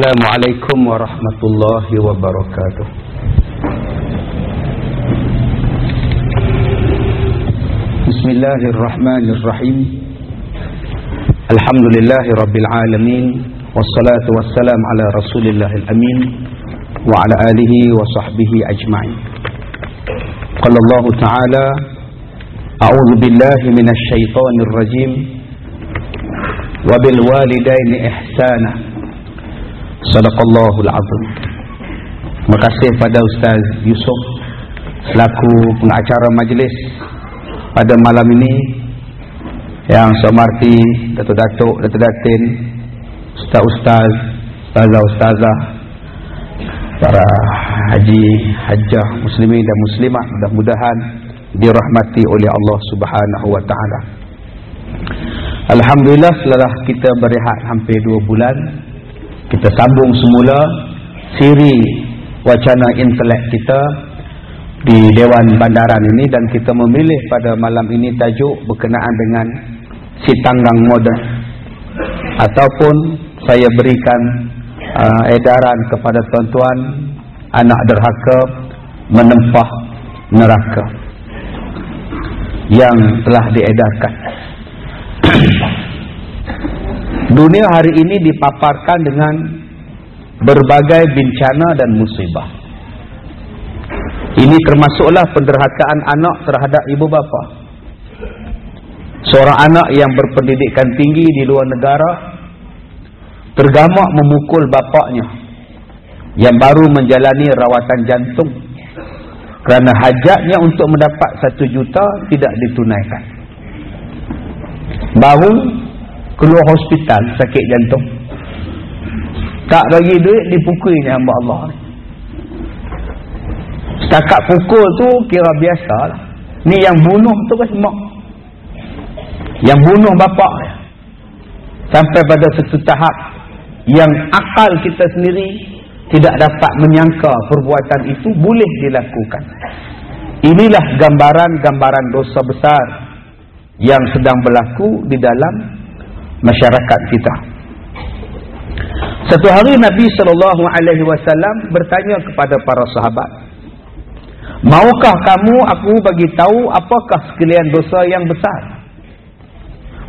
السلام عليكم ورحمة الله وبركاته. بسم الله الرحمن الرحيم. الحمد لله رب العالمين والصلاة والسلام على رسول الله الأمين وعلى آله وصحبه أجمعين. قال الله تعالى أعوذ بالله من الشيطان الرجيم. وبالوالدين إحسانا. Sadaqallahul Azim. Terima kasih pada Ustaz Yusuf Selaku pengacara majlis Pada malam ini Yang semarti Datuk-datuk, Datuk-datin Ustaz-ustaz Ustazah-ustazah Para haji Hajjah muslimin dan muslimah Mudah-mudahan Dirahmati oleh Allah subhanahu wa ta'ala. Alhamdulillah Setelah kita berehat hampir dua bulan kita sambung semula siri wacana intelek kita di Dewan Bandaran ini dan kita memilih pada malam ini tajuk berkenaan dengan si tanggang moden. Ataupun saya berikan uh, edaran kepada tuan-tuan anak derhaka menempah neraka yang telah diedarkan Dunia hari ini dipaparkan dengan berbagai bencana dan musibah. Ini termasuklah penderhakaan anak terhadap ibu bapa. Seorang anak yang berpendidikan tinggi di luar negara tergamak memukul bapaknya yang baru menjalani rawatan jantung kerana hajatnya untuk mendapat satu juta tidak ditunaikan. Baru keluar hospital sakit jantung. Tak bagi duit dipukulnya hamba Allah setakat pukul tu kira biasa lah. Ni yang bunuh tu kan mak. Yang bunuh bapak sampai pada satu tahap yang akal kita sendiri tidak dapat menyangka perbuatan itu boleh dilakukan. Inilah gambaran-gambaran dosa besar yang sedang berlaku di dalam masyarakat kita. Satu hari Nabi sallallahu alaihi wasallam bertanya kepada para sahabat, "Maukah kamu aku bagi tahu apakah sekalian dosa yang besar?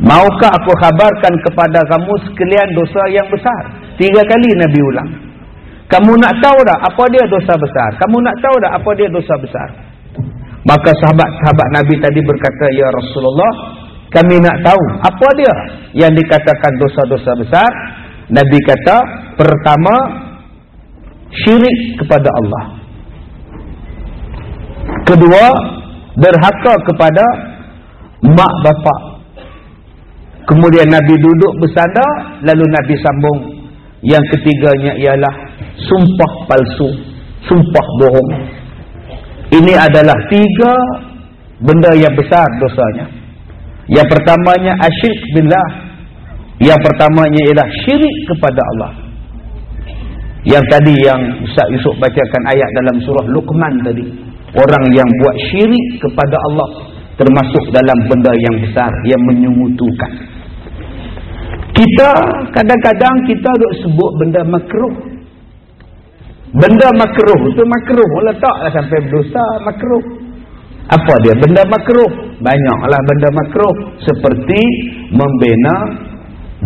Maukah aku kabarkan kepada kamu sekalian dosa yang besar?" Tiga kali Nabi ulang. "Kamu nak tahu tak apa dia dosa besar? Kamu nak tahu tak apa dia dosa besar?" Maka sahabat-sahabat Nabi tadi berkata, "Ya Rasulullah, kami nak tahu apa dia yang dikatakan dosa-dosa besar. Nabi kata pertama syirik kepada Allah. Kedua derhaka kepada mak bapak. Kemudian Nabi duduk bersandar lalu Nabi sambung. Yang ketiganya ialah sumpah palsu sumpah bohong. Ini adalah tiga benda yang besar dosanya yang pertamanya asyik billah. Yang pertamanya ialah syirik kepada Allah. Yang tadi yang Ustaz Yusuf bacakan ayat dalam surah Luqman tadi. Orang yang buat syirik kepada Allah termasuk dalam benda yang besar yang menyungutukan. Kita kadang-kadang kita duk sebut benda makruh. Benda makruh itu makruh letaklah sampai berdosa makruh. Apa dia? Benda makruh. Banyaklah benda makruh. Seperti membina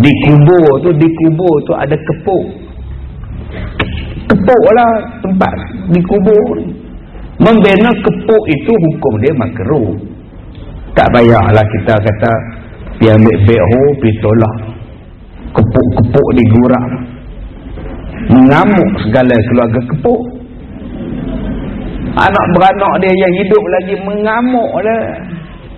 di kubur tu. Di kubur tu ada kepuk. Kepuk lah tempat di kubur. Membina kepuk itu hukum dia makruh. Tak payahlah kita kata pergi ambil beho, pergi tolak. Kepuk-kepuk gurang. Mengamuk segala keluarga kepuk. Anak beranak dia yang hidup lagi mengamuk lah.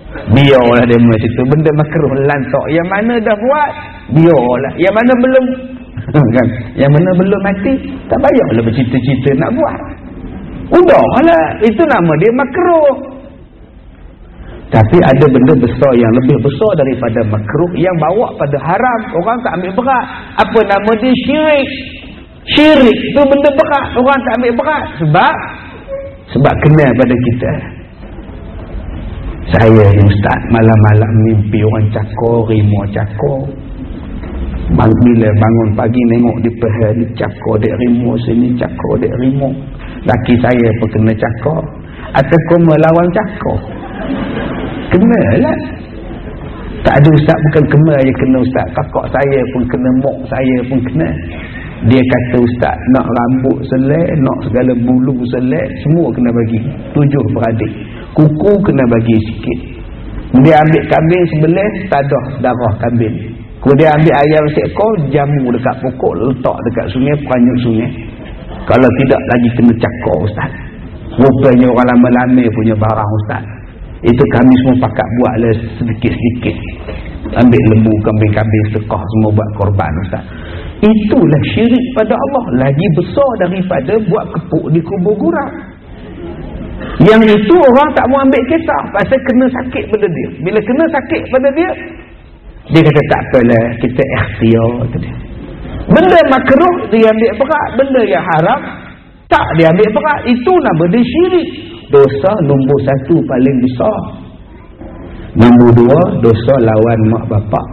Biarlah dia macam tu. Benda makruh lantak. Yang mana dah buat, biarlah. Yang mana belum, kan? Yang mana belum mati, tak payahlah bercita-cita nak buat. Udahlah. Itu nama dia makruh. Tapi ada benda besar yang lebih besar daripada makruh yang bawa pada haram. Orang tak ambil berat. Apa nama dia? Syirik. Syirik tu benda berat. Orang tak ambil berat. Sebab sebab kenal pada kita. Saya ni ustaz malam-malam mimpi orang cakor, rimau cakor. bila bangun pagi tengok di pehel ni cakar dek rimu sini cakar dek rimu laki saya pun kena cakar. Atau koma lawan cakar. Kena lah tak ada ustaz bukan kena je kena ustaz. Kakak saya pun kena mok saya pun kena. Dia kata ustaz nak rambut selek nak segala bulu selek semua kena bagi tujuh beradik kuku kena bagi sikit. Dia ambil kambing sebelah tak ada darah kambing. Kemudian ambil ayam seekor jamu dekat pokok letak dekat sungai peranyuk sungai. Kalau tidak lagi kena cakar ustaz. Rupanya orang lama-lama punya barang ustaz. Itu kami semua pakat buat lah sedikit-sedikit. Ambil lembu kambing-kambing sekah semua buat korban Ustaz. Itulah syirik pada Allah. Lagi besar daripada buat kepuk di kubur gurau yang itu orang tak mau ambil kisah. Pasal kena sakit pada dia. Bila kena sakit pada dia dia kata tak apalah kita ikhtiar benda makruh dia ambil berat. Benda yang haram tak dia ambil berat. Itu nama dia syirik. Dosa nombor satu paling besar. Nombor dua dosa lawan mak bapak.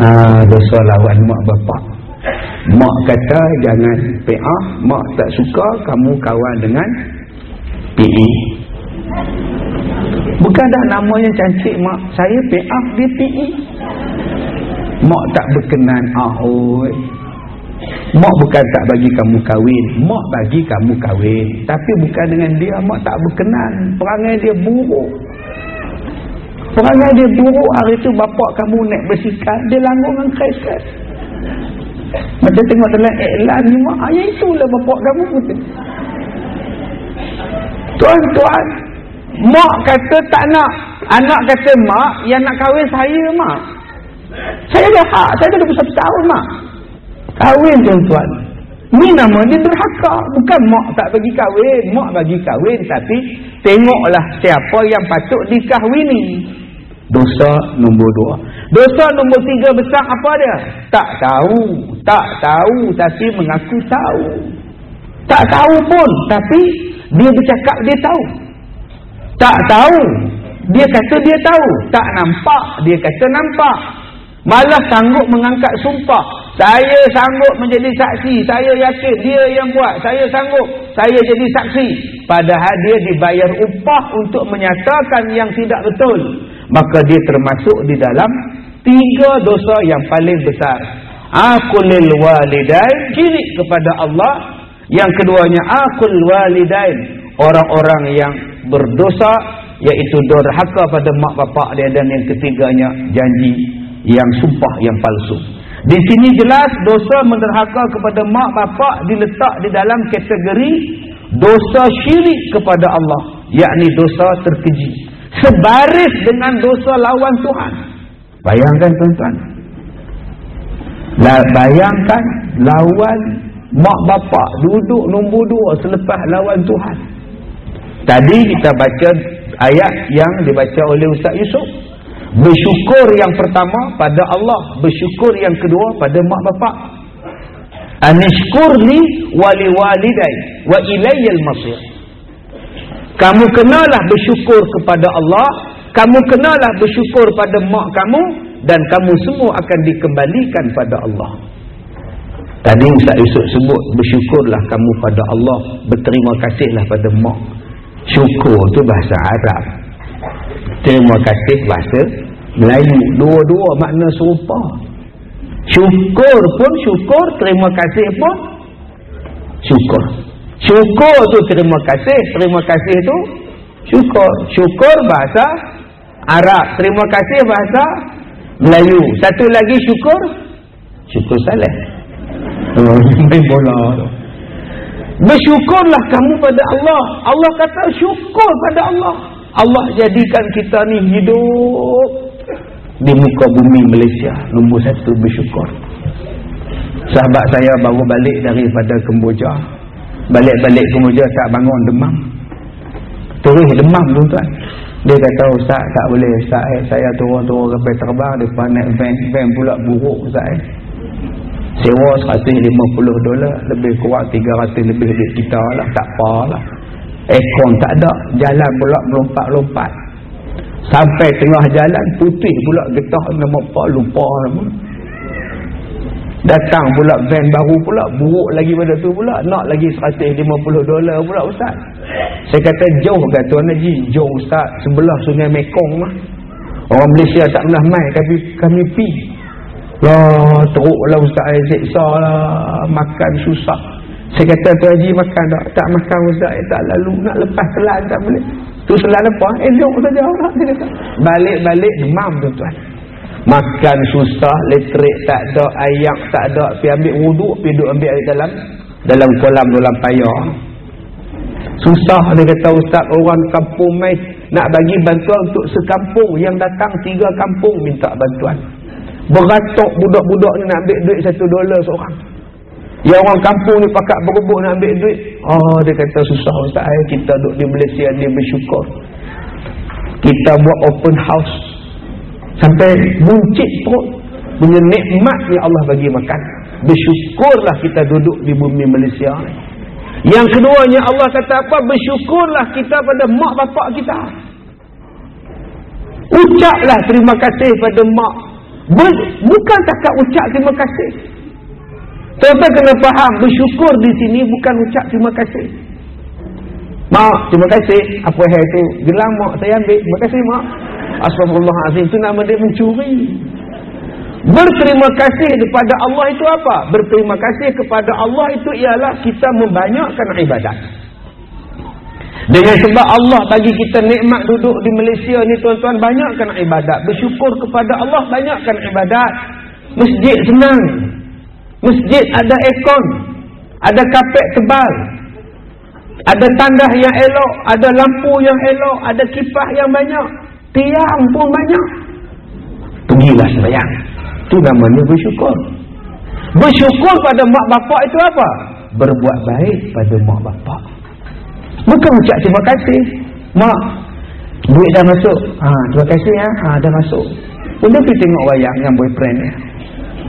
Ha, dosa lawan mak bapak. Mak kata jangan PA mak tak suka kamu kawan dengan PE bukan dah namanya cantik mak saya PA dia PE mak tak berkenan ah oh Mak bukan tak bagi kamu kahwin. Mak bagi kamu kahwin. Tapi bukan dengan dia. Mak tak berkenan. Perangai dia buruk. Perangai dia buruk. Hari tu bapak kamu naik bersikap. Dia langgung dengan kais-kais. Macam tengok dalam iklan ni mak. Ayah itulah bapak kamu. Tuan-tuan. Mak kata tak nak. Anak kata mak. Yang nak kahwin saya mak. Saya dah hak. Saya dah 21 tahun mak. Kahwin tuan-tuan. Ni nama dia derhaka. Bukan mak tak bagi kahwin. Mak bagi kahwin. Tapi tengoklah siapa yang patut dikahwini. Dosa nombor dua. Dosa nombor tiga besar apa dia? Tak tahu. Tak tahu tapi mengaku tahu. Tak tahu pun. Tapi dia bercakap dia tahu. Tak tahu. Dia kata dia tahu. Tak nampak. Dia kata nampak. Malah sanggup mengangkat sumpah. Saya sanggup menjadi saksi. Saya yakin dia yang buat. Saya sanggup. Saya jadi saksi. Padahal dia dibayar upah untuk menyatakan yang tidak betul. Maka dia termasuk di dalam tiga dosa yang paling besar. Akulil walidain. Kiri kepada Allah. Yang keduanya akul walidain. Orang-orang yang berdosa. Iaitu dorhaka pada mak bapak dia. Dan yang ketiganya janji yang sumpah yang palsu. Di sini jelas dosa menderhaka kepada mak bapak diletak di dalam kategori dosa syirik kepada Allah, yakni dosa terkeji. Sebaris dengan dosa lawan Tuhan. Bayangkan tuan-tuan. Bayangkan lawan mak bapak duduk nombor dua selepas lawan Tuhan. Tadi kita baca ayat yang dibaca oleh Ustaz Yusuf. Bersyukur yang pertama pada Allah. Bersyukur yang kedua pada mak bapak. Anishkurli wali walidai wa ilayyal masir. Kamu kenalah bersyukur kepada Allah. Kamu kenalah bersyukur pada mak kamu. Dan kamu semua akan dikembalikan pada Allah. Tadi Ustaz Yusuf sebut bersyukurlah kamu pada Allah. Berterima kasihlah pada mak. Syukur tu bahasa Arab. Terima kasih bahasa Melayu. Dua-dua makna serupa. Syukur pun syukur terima kasih pun syukur. Syukur tu terima kasih terima kasih tu syukur. Syukur bahasa Arab terima kasih bahasa Melayu. Satu lagi syukur syukur salih oh, main bola. Bersyukurlah kamu pada Allah. Allah kata syukur pada Allah. Allah jadikan kita ni hidup di muka bumi Malaysia. Nombor satu bersyukur. Sahabat saya baru balik daripada Kemboja. Balik-balik Kemboja tak bangun demam. Terus demam tuan-tuan. Dia kata ustaz tak boleh ustaz eh, saya turun-turun sampai terbang depan naik van. Van pula buruk ustaz eh. Sewa 150 dolar lebih kurang 300 lebih duit kita lah tak apa lah ekor tak ada jalan pula melompat-lompat sampai tengah jalan putih pula getah nama apa lupa nama Datang pula van baru pula. Buruk lagi pada tu pula. Nak lagi 150 dolar pula Ustaz. Saya kata jauh kata Tuan Haji. Jauh Ustaz. Sebelah sungai Mekong mah. Orang Malaysia tak pernah main. Kami, kami pi. Lah teruk lah Ustaz. Saya seksa lah. Makan susah. Saya kata Tuan Haji makan tak? Tak makan Ustaz. Tak lalu nak lepas telan tak boleh. Tu selang lepas. Elok saja. Balik-balik demam tuan-tuan. Makan susah, elektrik tak ada, ayak tak ada, pergi ambil wuduk, pergi duduk ambil air dalam dalam kolam dalam payah. Susah dia kata ustaz orang kampung mai nak bagi bantuan untuk sekampung yang datang tiga kampung minta bantuan. Beratok budak-budak ni nak ambil duit satu dolar seorang. Yang orang kampung ni pakat berebut nak ambil duit. Oh dia kata susah ustaz. Kita duduk di Malaysia ni bersyukur. Kita buat open house. Sampai buncit perut. Punya nikmat yang Allah bagi makan. Bersyukurlah kita duduk di bumi Malaysia yang keduanya Allah kata apa? Bersyukurlah kita pada mak bapak kita. Ucaplah terima kasih pada mak bukan takat ucap terima kasih tuan-tuan kena faham bersyukur di sini bukan ucap terima kasih mak terima kasih apa hal tu gelang mak saya ambil terima kasih mak Astagfirullahaladzim itu nama dia mencuri. Berterima kasih kepada Allah itu apa? Berterima kasih kepada Allah itu ialah kita membanyakkan ibadat. Dengan sebab Allah bagi kita nikmat duduk di Malaysia ni tuan-tuan banyakkan ibadat. Bersyukur kepada Allah banyakkan ibadat. Masjid senang. Masjid ada aircon. Ada kapet tebal. Ada tandah yang elok. Ada lampu yang elok. Ada kipas yang banyak. Tiang pun banyak. Pergilah semayang. Itu namanya bersyukur. Bersyukur pada mak bapak itu apa? Berbuat baik pada mak bapak. Bukan ucap terima kasih. Mak, duit dah masuk. Ha, terima kasih ya. Ha, dah masuk. Pun pergi tengok wayang dengan boyfriend dia.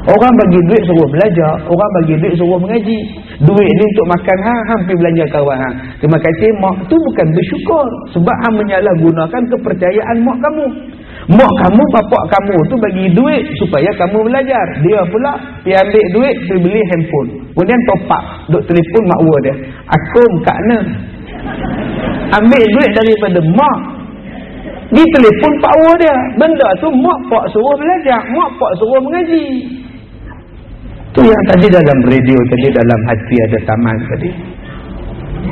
Orang bagi duit suruh belajar. Orang bagi duit suruh mengaji. Duit ni untuk makan ha, hampir belanja kawan ha. Terima kasih mak tu bukan bersyukur. Sebab ha menyalahgunakan kepercayaan mak kamu. Mak kamu, bapak kamu tu bagi duit supaya kamu belajar. Dia pula pergi ambil duit, pergi beli handphone. Kemudian top up. Duk telefon mak dia. Akum kak ne. Ambil duit daripada mak. Di telefon ua dia. Benda tu mak pak suruh belajar. Mak pak suruh mengaji. Tu yang tadi dalam radio tadi dalam hati ada taman tadi.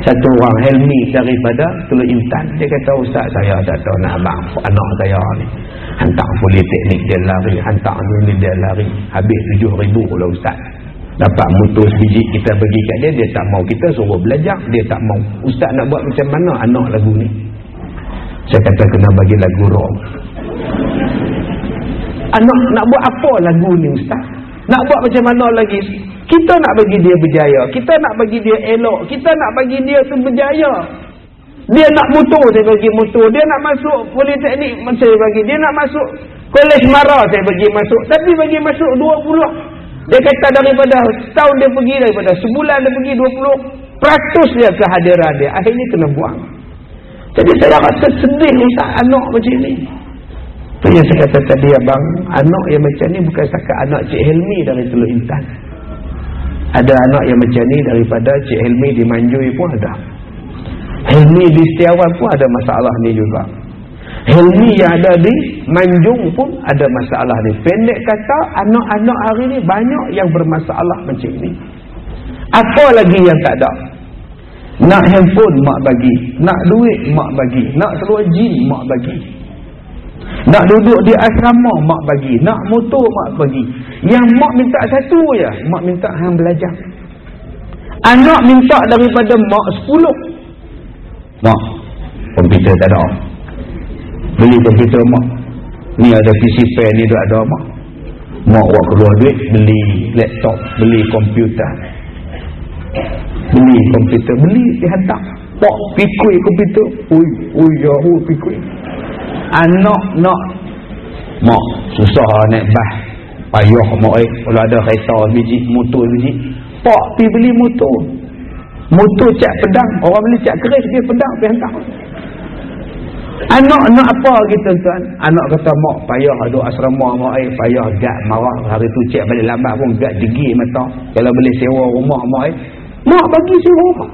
Satu orang Helmi daripada Teluk Intan. Dia kata ustaz saya tak tahu nak abang anak saya ni. Hantar politeknik dia lari. Hantar ni dia lari. Habis tujuh ribu lah ustaz. Dapat motor sebiji kita bagi kat dia. Dia tak mau kita suruh belajar. Dia tak mau. Ustaz nak buat macam mana anak lagu ni? Saya kata kena bagi lagu rock. Anak nak buat apa lagu ni ustaz? Nak buat macam mana lagi? Kita nak bagi dia berjaya. Kita nak bagi dia elok. Kita nak bagi dia tu berjaya. Dia nak motor, saya bagi motor. Dia nak masuk politeknik, saya bagi. Dia nak masuk kolej mara, saya bagi masuk. Tapi bagi masuk 20. Dia kata daripada setahun dia pergi, daripada sebulan dia pergi 20. Peratus dia kehadiran dia. Akhirnya kena buang. Jadi saya rasa sedih Ustaz anak macam ni. Itu yang saya kata tadi abang, anak yang macam ni bukan setakat anak Cik Helmi dari Teluk Intan. Ada anak yang macam ni daripada Cik Helmi di Manjui pun ada. Helmi di Setiawan pun ada masalah ni juga. Helmi yang ada di Manjung pun ada masalah ni. Pendek kata, anak-anak hari ni banyak yang bermasalah macam ni. Apa lagi yang tak ada? Nak handphone mak bagi. Nak duit mak bagi. Nak seluar jin mak bagi. Nak duduk di asrama mak bagi, nak motor mak bagi. Yang mak minta satu je, mak minta hang belajar. Anak minta daripada mak sepuluh. Mak, komputer tak ada. Beli komputer mak. Ni ada PC pen ni tak ada mak. Mak buat keluar duit, beli laptop, beli komputer. Beli komputer, beli dihantar. Pak pikui komputer. Ui, ui, ya, ui, pikui anak nak mak susah naik bah payah mak eh kalau ada kereta biji motor biji pak pi beli motor motor cak pedang orang beli cak keris dia pedang pergi hantar Anak nak apa kita tuan? Anak kata mak payah ada asrama mak ai payah gak marah hari tu cek balik lambat pun gak degi mata. Kalau boleh sewa rumah mak ai. Mak bagi sewa rumah.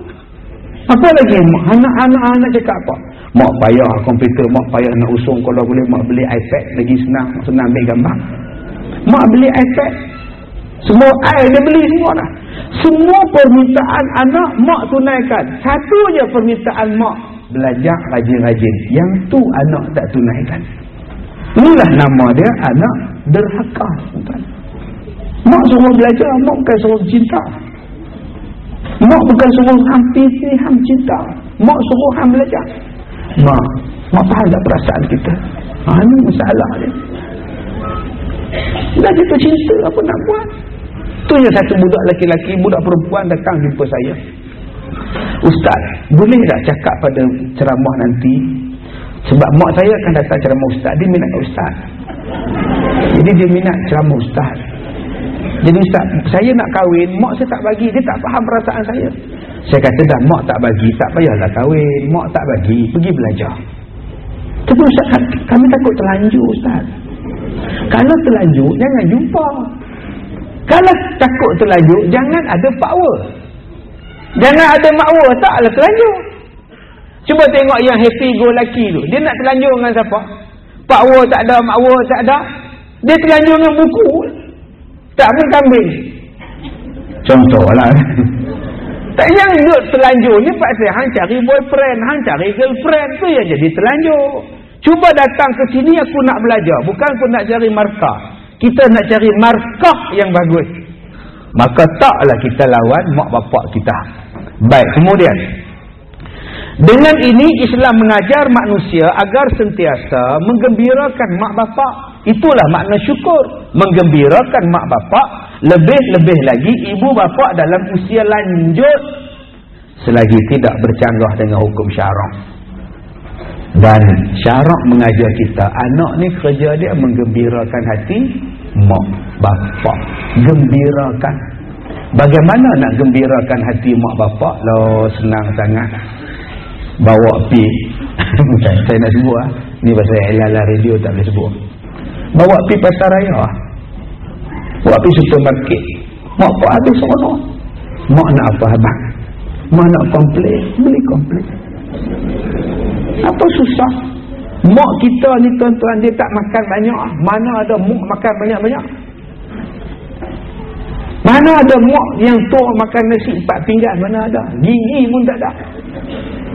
Apa lagi mak anak-anak anak cakap apa? Mak payah komputer, mak payah nak usung kalau boleh mak beli iPad lagi senang, senang ambil gambar. Mak beli iPad. Semua ai dia beli semua dah. Semua permintaan anak mak tunaikan. Satu je permintaan mak belajar rajin-rajin. Yang tu anak tak tunaikan. Inilah nama dia anak derhaka. Mak suruh belajar, mak bukan suruh cinta. Mak bukan suruh ham pilih, ham cinta. Mak suruh ham belajar. Mak, mak faham tak perasaan kita? Ha, ini masalah dia. Dah kita cinta apa nak buat? Tu yang satu budak laki-laki, budak perempuan datang jumpa saya. Ustaz, boleh tak cakap pada ceramah nanti? Sebab mak saya akan datang ceramah ustaz, dia minat ustaz. Jadi dia minat ceramah ustaz. Jadi ustaz, saya nak kahwin, mak saya tak bagi, dia tak faham perasaan saya. Saya kata dah, mak tak bagi, tak payahlah kahwin. Mak tak bagi, pergi belajar. Tapi ustaz, kami takut terlanjur ustaz. Kalau terlanjur, jangan jumpa. Kalau takut terlanjur, jangan ada power. Jangan ada makwa, taklah terlanjur. Cuba tengok yang happy go lucky tu. Dia nak terlanjur dengan siapa? Power tak ada, makwa tak ada. Dia terlanjur dengan buku. Tak pun kambing. Contohlah. tak yang duduk terlanjur ni pasal hang cari boyfriend, hang cari girlfriend tu yang jadi terlanjur. Cuba datang ke sini aku nak belajar. Bukan aku nak cari markah. Kita nak cari markah yang bagus. Maka taklah kita lawan mak bapak kita. Baik, kemudian. Dengan ini Islam mengajar manusia agar sentiasa menggembirakan mak bapak. Itulah makna syukur. Menggembirakan mak bapak. Lebih-lebih lagi ibu bapak dalam usia lanjut. Selagi tidak bercanggah dengan hukum syarak. Dan syarak mengajar kita anak ni kerja dia menggembirakan hati mak bapak. Gembirakan. Bagaimana nak gembirakan hati mak bapak? Lo senang sangat. Bawa pi. Saya nak sebut ah. Ni pasal elala radio tak boleh sebut. Bawa pi pasar raya. Bawa pi supermarket. Mak pak habis sono. Mak nak apa abang? Mak nak komplain, beli komplain. Apa susah? Mak kita ni tuan-tuan dia tak makan banyak. Mana ada mak makan banyak-banyak? Mana ada mak yang tua makan nasi empat pinggan? Mana ada? Gigi pun tak ada.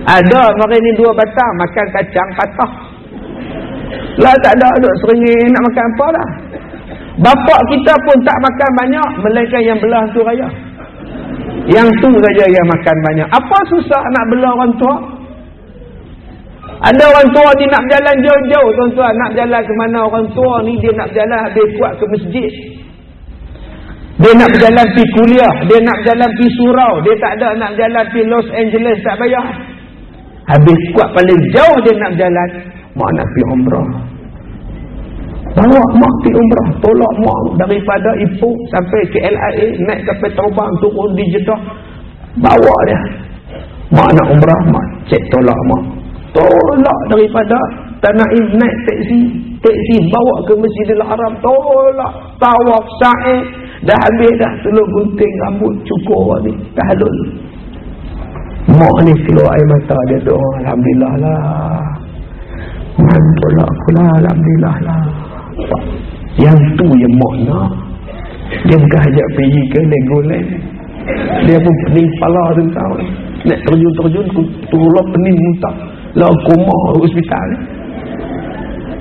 Ada hari ni dua batang makan kacang patah. Lah tak ada duk seringin nak makan apa dah. Bapak kita pun tak makan banyak melainkan yang belah tu raya. Yang tu saja yang makan banyak. Apa susah nak belah orang tua? Ada orang tua ni nak berjalan jauh-jauh tuan-tuan. Nak berjalan ke mana orang tua ni dia nak berjalan habis kuat ke masjid. Dia nak berjalan pergi kuliah. Dia nak berjalan pergi surau. Dia tak ada nak berjalan pergi Los Angeles tak payah. Habis kuat paling jauh dia nak berjalan. Mak nak pergi umrah. Bawa mak pergi umrah. Tolak mak daripada Ipoh sampai ke LIA. Naik kapal terbang turun di Jeddah. Bawa dia. Mak nak umrah. Mak cek tolak mak tolak daripada Tanaim naik teksi. Teksi bawa ke Masjidil Haram tolak. Tawaf sa'i dah habis dah telur gunting rambut cukur ni. Dah halul mak ni keluar air mata dia doa Alhamdulillah lah. Man tolak aku lah Alhamdulillah lah. Yang tu yang mak nak. Dia bukan hajak pergi ke Legoland dia pun pening kepala tu tahu. Nak terjun-terjun turun pening muntah lah koma hospital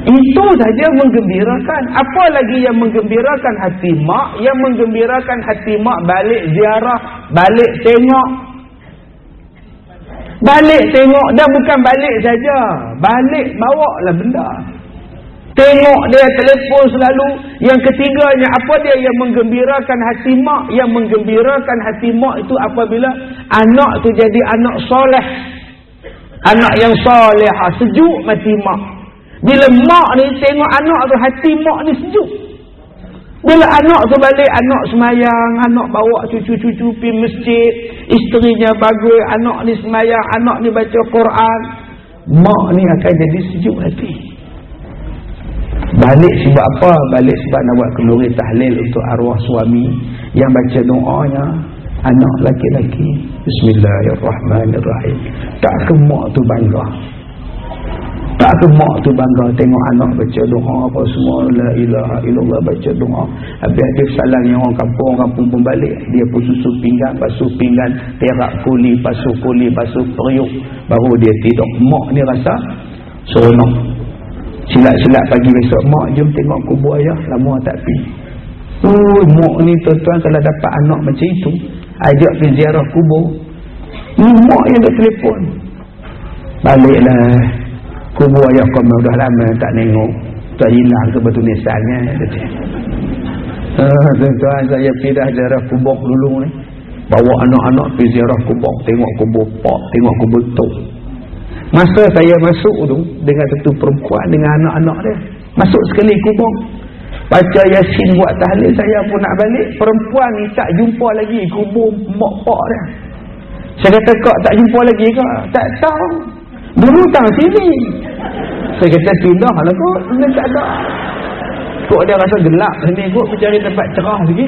itu saja menggembirakan. Apa lagi yang menggembirakan? Hati mak. Yang menggembirakan hati mak balik ziarah balik tengok. Balik tengok dah bukan balik saja. Balik bawa lah benda. Tengok dia telefon selalu. Yang ketiganya apa dia yang menggembirakan hati mak? Yang menggembirakan hati mak itu apabila anak tu jadi anak soleh Anak yang soleh, sejuk mati mak. Bila mak ni tengok anak tu, hati mak ni sejuk. Bila anak tu balik, anak semayang, anak bawa cucu-cucu pergi masjid, isterinya bagus, anak ni semayang, anak ni baca Quran. mak ni akan jadi sejuk hati balik sebab apa balik sebab nak buat kenduri tahlil untuk arwah suami yang baca doanya anak laki-laki bismillahirrahmanirrahim. Tak kemak tu bangga. Tak kemak tu bangga tengok anak baca doa apa semua. La ilaha illallah baca doa. Habis-habis salam yang orang kampung kampung pun balik. Dia pun susu pinggan basuh pinggan perak kuli basuh kuli basuh periuk. Baru dia tidur. Mak ni rasa seronok. Silap-silap pagi besok mak jom tengok kubur ayah. Lama tak pergi. Oh mak ni tuan-tuan kalau dapat anak macam itu ajak pergi ziarah kubur. Ni mak yang dah telefon baliklah. Kubur ayah kau dah lama tak tengok tak hilang ke batu nisannya ah, tuan-tuan saya pergi dah ziarah kubur dulu ni. Bawa anak-anak pergi ziarah kubur. Tengok kubur pak tengok kubur tok. Masa saya masuk tu dengan satu perempuan dengan anak-anak dia. Masuk sekali kubur. Baca Yasin buat tahlil saya pun nak balik. Perempuan ni tak jumpa lagi kubur mak pak dia. Saya kata kak tak jumpa lagi ke? Tak tahu. Dulu tak sini. Saya kata pindah lah kok. Ini tak ada. Kok dia rasa gelap sini kok mencari tempat cerah lagi.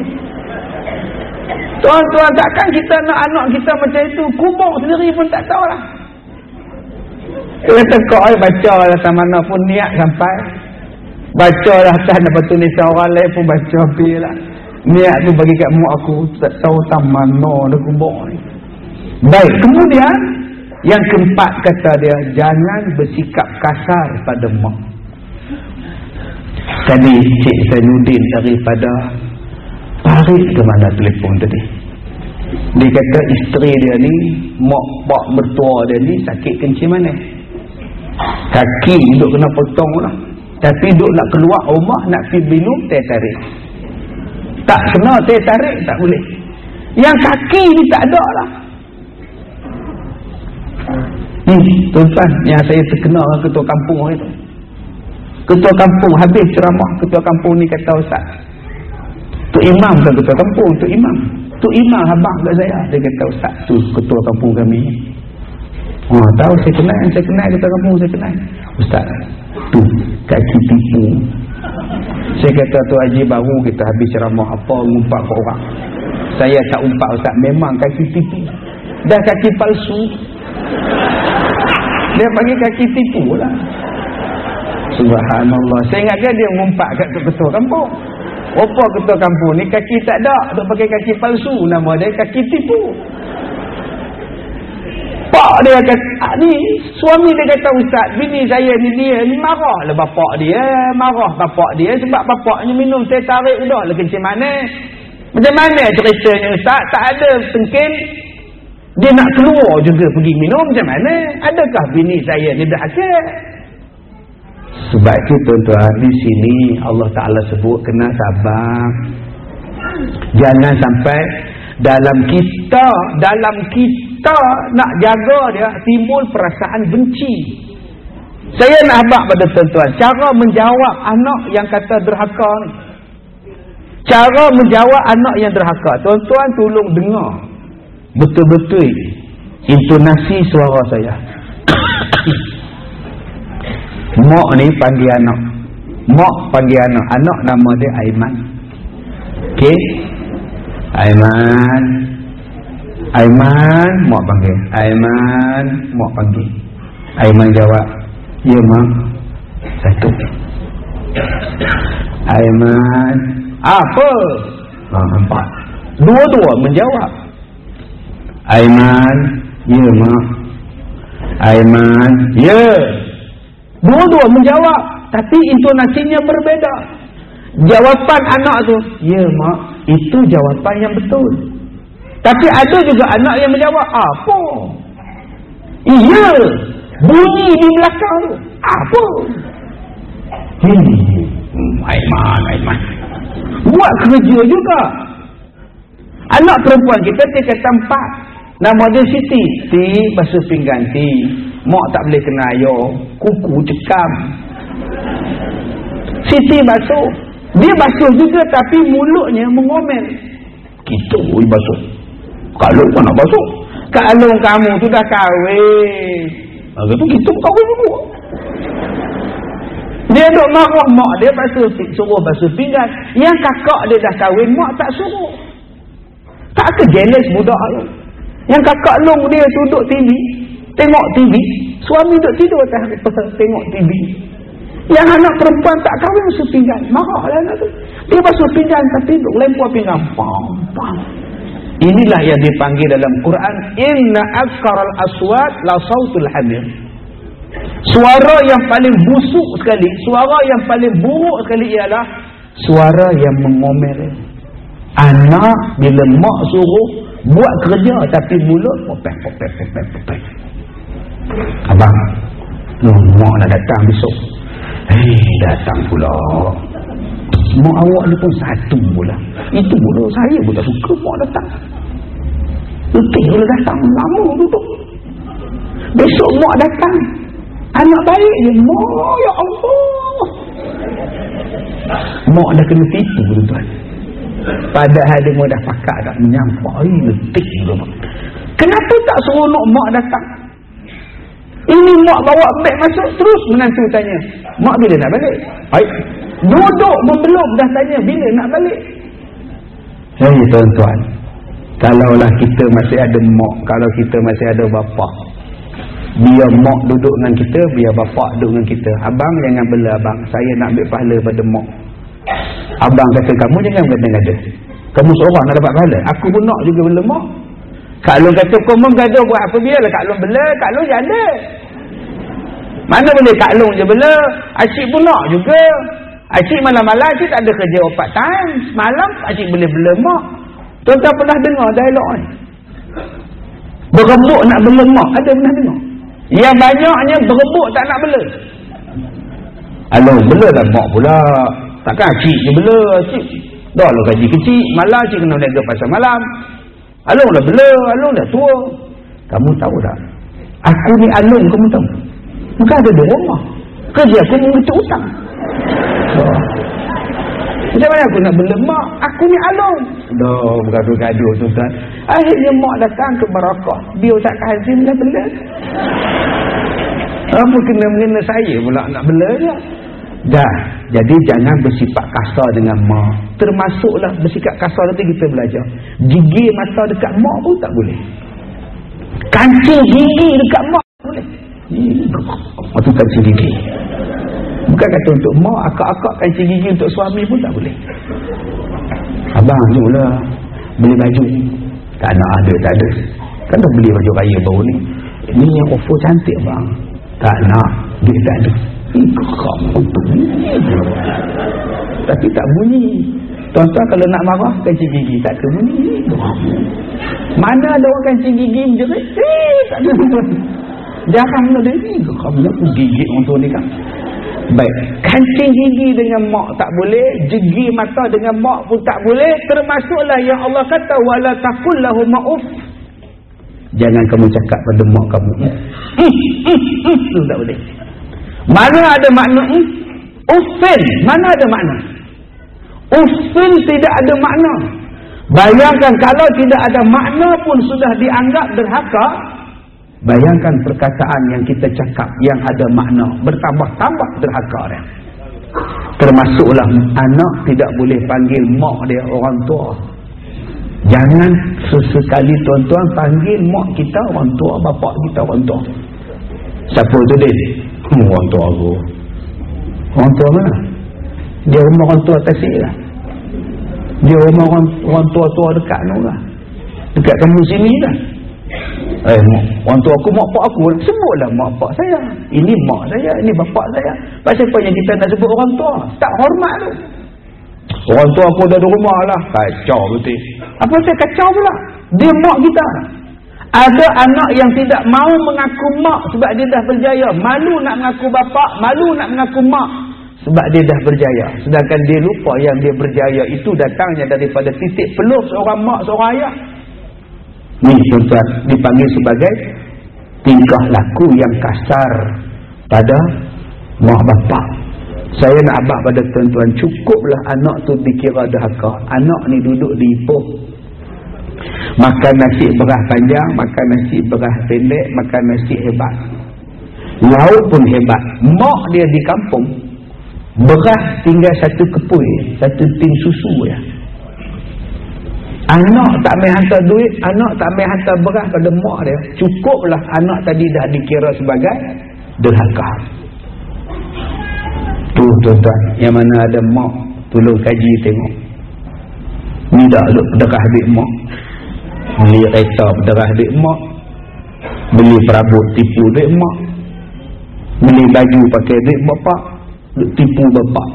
Tuan-tuan takkan kita nak anak kita macam itu. Kubur sendiri pun tak tahu lah. Dia kata ay, baca lah sama mana pun niat sampai. Baca lah tak nak ni orang lain pun baca lah. Niat tu bagi kat mu aku tak tahu tak mana dah kubur ni. Baik, kemudian yang keempat kata dia jangan bersikap kasar pada mak. Tadi Cik Zainuddin daripada Paris ke mana telefon tadi. Dia kata isteri dia ni mak pak mertua dia ni sakit kencing mana? kaki duduk kena potong lah tapi duduk nak keluar rumah nak pergi minum teh tarik. Tak kena teh tarik tak boleh. Yang kaki ni tak ada lah. Ni tuan-tuan yang saya terkenal dengan ketua kampung itu ketua kampung habis ceramah ketua kampung ni kata Ustaz. Tu imam bukan ketua kampung tu imam. Tu imam habang kat saya dia kata Ustaz tu ketua kampung kami Ha, tahu saya kenal, saya kenal kata kamu, saya kenal. Ustaz, tu kaki tipu. Saya kata tu Haji baru kita habis ceramah apa ngumpat ke orang. Saya tak umpat Ustaz, memang kaki tipu. Dah kaki palsu. Dia panggil kaki tipu lah. Subhanallah. Saya ingatkan dia ngumpat kat ketua kampung. Apa ketua kampung ni kaki tak ada. Dia pakai kaki palsu. Nama dia kaki tipu bapak dia kata ah, ni suami dia kata ustaz bini saya ni dia ni marah. Lah bapak dia marah bapak dia sebab bapaknya minum teh tarik dah lah kencing mana? Macam mana ceritanya ustaz? Tak ada mungkin dia nak keluar juga pergi minum macam mana? Adakah bini saya ni dah akal sebab itu tuan-tuan di sini Allah Ta'ala sebut kena sabar. Jangan sampai dalam kita dalam kita nak jaga dia timbul perasaan benci. Saya nak habak pada tuan-tuan cara menjawab anak yang kata derhaka ni. Cara menjawab anak yang derhaka. Tuan-tuan tolong dengar. Betul-betul. Intonasi suara saya. Mak ni panggil anak. Mak panggil anak. Anak nama dia Aiman. Ok Aiman Aiman. Mak panggil. Aiman. Mak panggil. Aiman jawab Ya mak Satu. Aiman. Apa? Ha, Empat Dua-dua menjawab. Aiman. Ya mak Aiman. Ya. Dua-dua menjawab. Tapi intonasinya berbeza Jawapan anak tu Ya mak. Itu jawapan yang betul. Tapi ada juga anak yang menjawab, apa? Iya, bunyi di belakang tu. Apa? Hmm, Aiman, Aiman. Buat kerja juga. Anak perempuan kita dia kata empat. Nama dia Siti. Ti basuh pinggan ti. Mak tak boleh kena ayo. Kuku cekam. Siti basuh. Dia basuh juga tapi mulutnya mengomel. Kita basuh. Kalau kau nak basuh. Kalau kamu tu dah kahwin. Hari tu kita kahwin dulu. Dia duk marah mak dia basuh suruh basuh pinggan. Yang kakak dia dah kahwin mak tak suruh. Tak ke jealous budak tu. Yang kakak long dia duduk TV, tengok TV, suami duduk tidur atas tengok TV. Yang anak perempuan tak kahwin basuh pinggan. Marahlah anak tu. Dia basuh pinggan tapi duduk lempar pinggan. Pam, pam. Inilah yang dipanggil dalam Quran inna azkaral aswat la sautul hamil. Suara yang paling busuk sekali, suara yang paling buruk sekali ialah suara yang mengomel. Anak bila mak suruh buat kerja tapi mulut popek popek popek popek. Abang, oh, mak nak datang besok. Hei, datang pula. Mak awak pun satu pula. Itu pula saya pun tak suka mak datang. Letih pula datang. Lama duduk. Besok mak datang. Anak baik je. Mak ya Allah. Mak dah kena tipu tuan. Padahal dia dah pakak tak menyampai. Letih pula. Kenapa tak suruh nak mak datang? Ini mak bawa beg masuk terus menantu tanya. Mak bila nak balik? Baik. Duduk membelum dah tanya bila nak balik. Hei tuan-tuan. Kalaulah kita masih ada mak. Kalau kita masih ada bapa. Biar mak duduk dengan kita. Biar bapa duduk dengan kita. Abang jangan bela abang. Saya nak ambil pahala pada mak. Abang kata kamu jangan gada-gada. Kamu seorang nak dapat pahala. Aku pun nak juga bela mak. Kak Long kata kau menggada buat apa biarlah Kak Long bela. Kak Long janda. Mana boleh Kak Long je bela. Asyik pun nak juga. Acik malam-malam acik tak ada kerja opat time. Semalam acik boleh belemak. Tuan-tuan pernah dengar dialog ni? Berebut nak belemak. Ada pernah dengar? Yang banyaknya berebut tak nak bela. Alah, bela lah mak pula. Takkan acik je bela. Acik. Dah lah gaji kecil. Malam acik kena lega pasal malam. Alung dah bela. Alung dah tua. Kamu tahu tak? Aku ni alung kamu tahu? Bukan ada di rumah. Kerja aku mengetuk hutang. Macam mana aku nak bela mak? Aku ni alung. Dah bergaduh-gaduh tu kan. Akhirnya mak datang ke Barakah. Dia tak kazim lah bela. Apa kena mengena saya pula nak bela dia? Dah. Jadi jangan bersifat kasar dengan mak. Termasuklah bersikap kasar nanti kita belajar. Gigi mata dekat mak pun tak boleh. Kancing gigi dekat mak boleh. Itu kancing gigi. Bukan kata untuk mak, akak-akak kancing gigi untuk suami pun tak boleh. Abang pula beli baju. Tak nak ada, tak ada. Kalau beli baju raya baru ni, ni yang offer cantik bang. Tak nak, dia tak ada. Bunyi. Tapi tak bunyi. Tuan-tuan kalau nak marah, kancing gigi. Tak ke bunyi. Mana ada orang kancing gigi menjerit? Eh, tak ada. Jarang ada aku gigit untuk ni kan. Baik, kancing gigi dengan mak tak boleh, jegi mata dengan mak pun tak boleh, termasuklah yang Allah kata wala taqul lahu ma'uf. Jangan kamu cakap pada mak kamu. Itu tak boleh. Mana ada makna Ufin, mana ada makna? Ufin tidak ada makna. Bayangkan kalau tidak ada makna pun sudah dianggap derhaka, Bayangkan perkataan yang kita cakap yang ada makna. Bertambah-tambah derhaka dia. Termasuklah anak tidak boleh panggil mak dia orang tua. Jangan sesekali tuan-tuan panggil mak kita orang tua, bapak kita orang tua. Siapa tu dia? Hmm, orang tua aku. Orang tua mana? Dia rumah orang tua tasik lah. Dia rumah orang, orang tua-tua dekat tu lah. Dekat kamu sini lah. Eh, orang tua aku, mak pak aku. Sebutlah mak pak saya. Ini mak saya, ini bapak saya. Pasal apa yang kita nak sebut orang tua? Tak hormat tu. Orang tua aku dah ada rumah lah. Kacau betul. Apa saya kacau pula? Dia mak kita. Ada anak yang tidak mau mengaku mak sebab dia dah berjaya. Malu nak mengaku bapak, malu nak mengaku mak. Sebab dia dah berjaya. Sedangkan dia lupa yang dia berjaya itu datangnya daripada titik peluh seorang mak, seorang ayah. Ini tuan dipanggil sebagai tingkah laku yang kasar pada mak bapak. Saya nak abad pada tuan-tuan cukuplah anak tu dikira dahaka. Anak ni duduk di ipoh. Makan nasi berah panjang, makan nasi berah pendek, makan nasi hebat. laut pun hebat. Mak dia di kampung beras tinggal satu kepui satu tin susu ya anak tak main hantar duit anak tak main hantar beras pada mak dia. Cukuplah anak tadi dah dikira sebagai derhaka. Tu tuan-tuan yang mana ada mak tolong kaji tengok. Ni dah duk derah duit mak beli kereta derah duit mak beli perabot tipu duit mak beli baju pakai duit bapak duk tipu bapak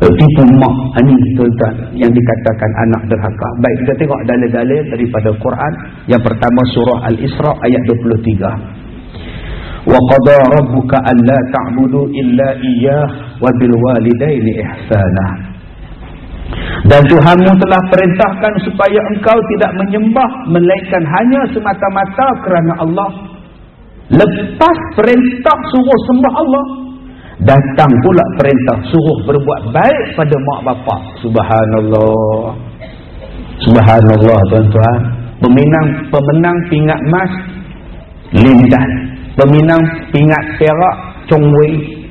duk tipu mak ini ha, tuan-tuan yang dikatakan anak derhaka baik kita tengok dalil-dalil daripada Quran yang pertama surah Al-Isra ayat 23 وَقَضَى رَبُّكَ أَلَّا تَعْبُدُوا إِلَّا إِيَّهُ وَبِالْوَالِدَيْنِ إِحْسَانًا dan Tuhanmu telah perintahkan supaya engkau tidak menyembah melainkan hanya semata-mata kerana Allah. Lepas perintah suruh sembah Allah datang pula perintah suruh berbuat baik pada mak bapak. Subhanallah. Subhanallah tuan-tuan. Pemenang pemenang pingat emas lindan pemenang pingat perak congwei.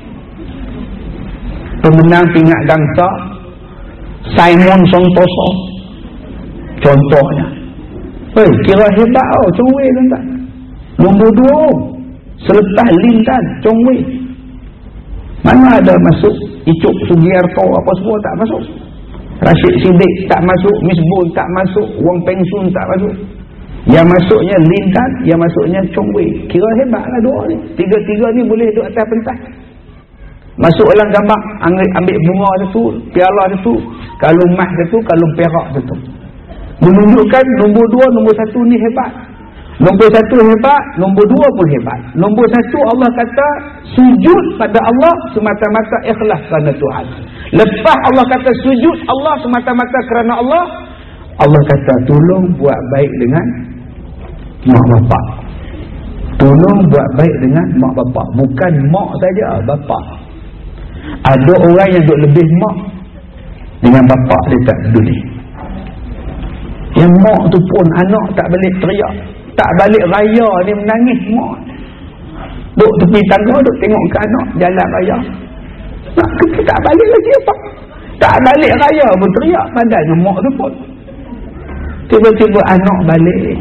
Pemenang pingat gangsa Simon Santoso contohnya. Hei, kira hebat oh, congwei tuan-tuan nombor dua. Selepas lindan congwei mana ada masuk Icuk Sugiarto apa semua tak masuk. Rashid Siddiq tak masuk Misbun tak masuk Wang Peng Sun tak masuk. Yang masuknya Lintan yang masuknya Chong Wei kira hebatlah dua ni. Tiga-tiga ni boleh duduk atas pentas. Masuk dalam gambar ambil, bunga tu piala tu kalau emas tu kalau perak tu menunjukkan nombor dua nombor satu ni hebat Nombor satu hebat, nombor dua pun hebat. Nombor satu Allah kata sujud pada Allah semata-mata ikhlas kerana Tuhan. Lepas Allah kata sujud Allah semata-mata kerana Allah, Allah kata tolong buat baik dengan mak bapak. Tolong buat baik dengan mak bapak. Bukan mak saja, bapak. Ada orang yang duduk lebih mak dengan bapak dia tak peduli. Yang mak tu pun anak tak balik teriak. Tak balik raya ni menangis semua duduk tepi tangga duduk tengok ke anak jalan raya. Nak tak balik lagi apa? Tak balik raya pun teriak pandai mak tu pun. Tiba-tiba anak balik.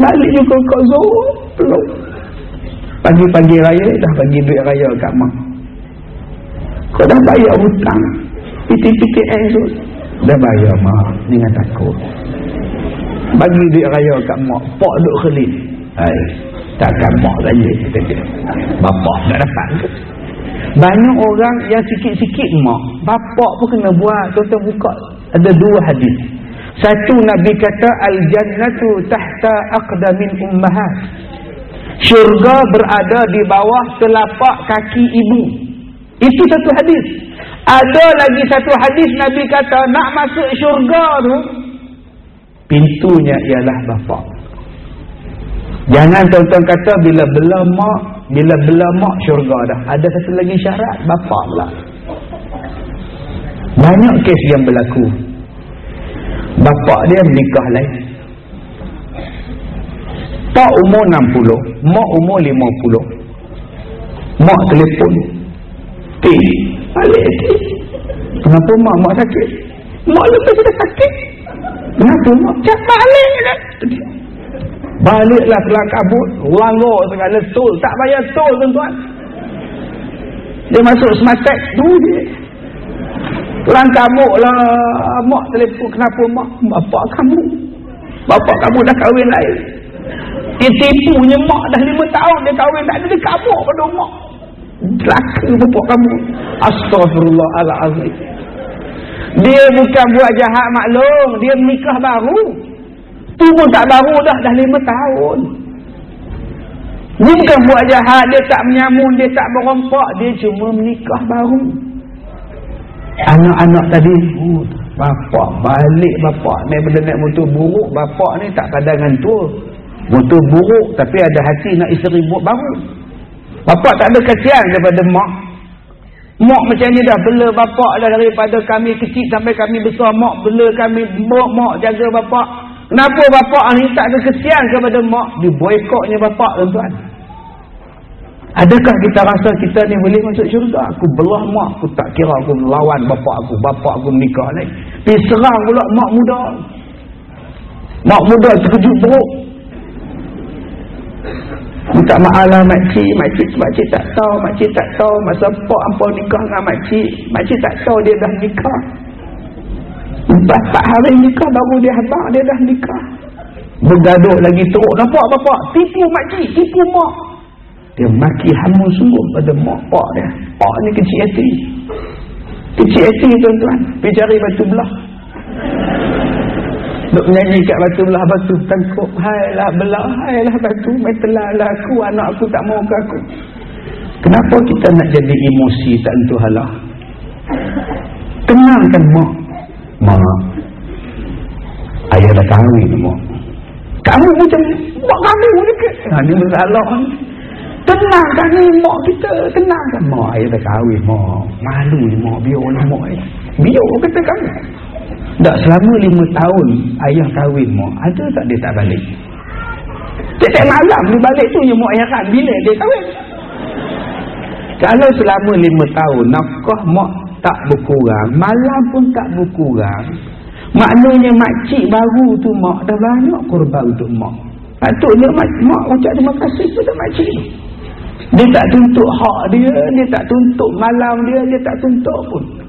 Balik juga kat Zohor peluk pagi-pagi raya dah bagi duit raya kat mak. Kau dah bayar hutang piti-piti tu dah bayar mak dengan takut. Bagi duit raya kat mak pak duk khelin hai takkan mak saja kita kira bapak tak dapat. Banyak orang yang sikit-sikit mak bapak pun kena buat. Tuan buka ada dua hadis. Satu Nabi kata al-jannatu tahta aqdamin ummahat. Syurga berada di bawah telapak kaki ibu. Itu satu hadis ada lagi satu hadis Nabi kata nak masuk syurga tu pintunya ialah bapa. Jangan tuan-tuan kata bila bela mak bila bela mak syurga dah. Ada satu lagi syarat bapa pula. Banyak kes yang berlaku. Bapa dia menikah lain. Pak umur 60 mak umur 50 mak telefon Ti, balik. Kenapa mak mak sakit? Mak lebih sudah sakit. Kenapa mak cak balik kan? Baliklah kelang kabut, langgar segala tol, tak bayar tol tuan-tuan. Dia masuk sematek tu dia. Kelang kabut lah, mak telefon kenapa mak? Bapak kamu. Bapak kamu dah kahwin lain. Dia tipunya mak dah lima tahun dia kahwin tak ada dia kabut pada mak. Celaka bapak kamu. Astaghfirullahaladzim. Dia bukan buat jahat maklum. Dia menikah baru. Tu pun tak baru dah. Dah lima tahun. Dia bukan buat jahat. Dia tak menyamun. Dia tak berompak. Dia cuma menikah baru. Anak-anak tadi. Oh, bapak balik bapak. Daripada naik motor buruk. Bapak ni tak kadangan tu. Motor buruk. Tapi ada hati nak isteri buat baru. Bapak tak ada kasihan daripada mak. Mak macam ni dah bela bapak dah daripada kami kecil sampai kami besar. Mak bela kami, mak, mak jaga bapak. Kenapa bapak ni tak ada kesian kepada mak? Dia boykotnya bapak tuan-tuan. Adakah kita rasa kita ni boleh masuk syurga? Aku belah mak, aku tak kira aku melawan bapak aku. Bapak aku menikah lain. Pergi serang pula mak muda. Mak muda terkejut buruk. Minta maaf lah makcik. Makcik, makcik tak tahu. Makcik tak tahu masa pak apa nikah dengan makcik. Makcik tak tahu dia dah nikah. Empat hari nikah baru dia habang dia dah nikah. Bergaduh lagi teruk. Nampak bapak? Tipu makcik, tipu mak. Dia maki hamu sungguh pada mak pak dia. Pak ni kecil hati. Kecil hati tuan-tuan. Pergi cari batu belah. Duk menyanyi kat batu belah batu tangkup. Hai lah belah, hai lah batu. Metelah lah aku, anak aku tak mau ke aku. Kenapa kita nak jadi emosi tak tentu halah? Tenangkan mak. Mak. Ayah dah kahwin mak. Kamu macam buat kamu ke? Ha, ni masalah ni. Tenangkan ni mak kita. Tenangkan mak. Ayah dah kahwin mak. Malu ni mak. Biar ni mak. Biar kata kamu. Tak selama lima tahun ayah kahwin mak. Ada tak dia tak balik? Tiap-tiap malam dia balik tu yang mak heran. Bila dia kahwin? Kalau selama lima tahun nafkah mak tak berkurang. Malam pun tak berkurang. Maknanya makcik baru tu mak dah banyak korban untuk mak. Patutnya mak, mak ucap terima kasih kepada makcik tu. Dia tak tuntut hak dia, dia tak tuntut malam dia, dia tak tuntut pun.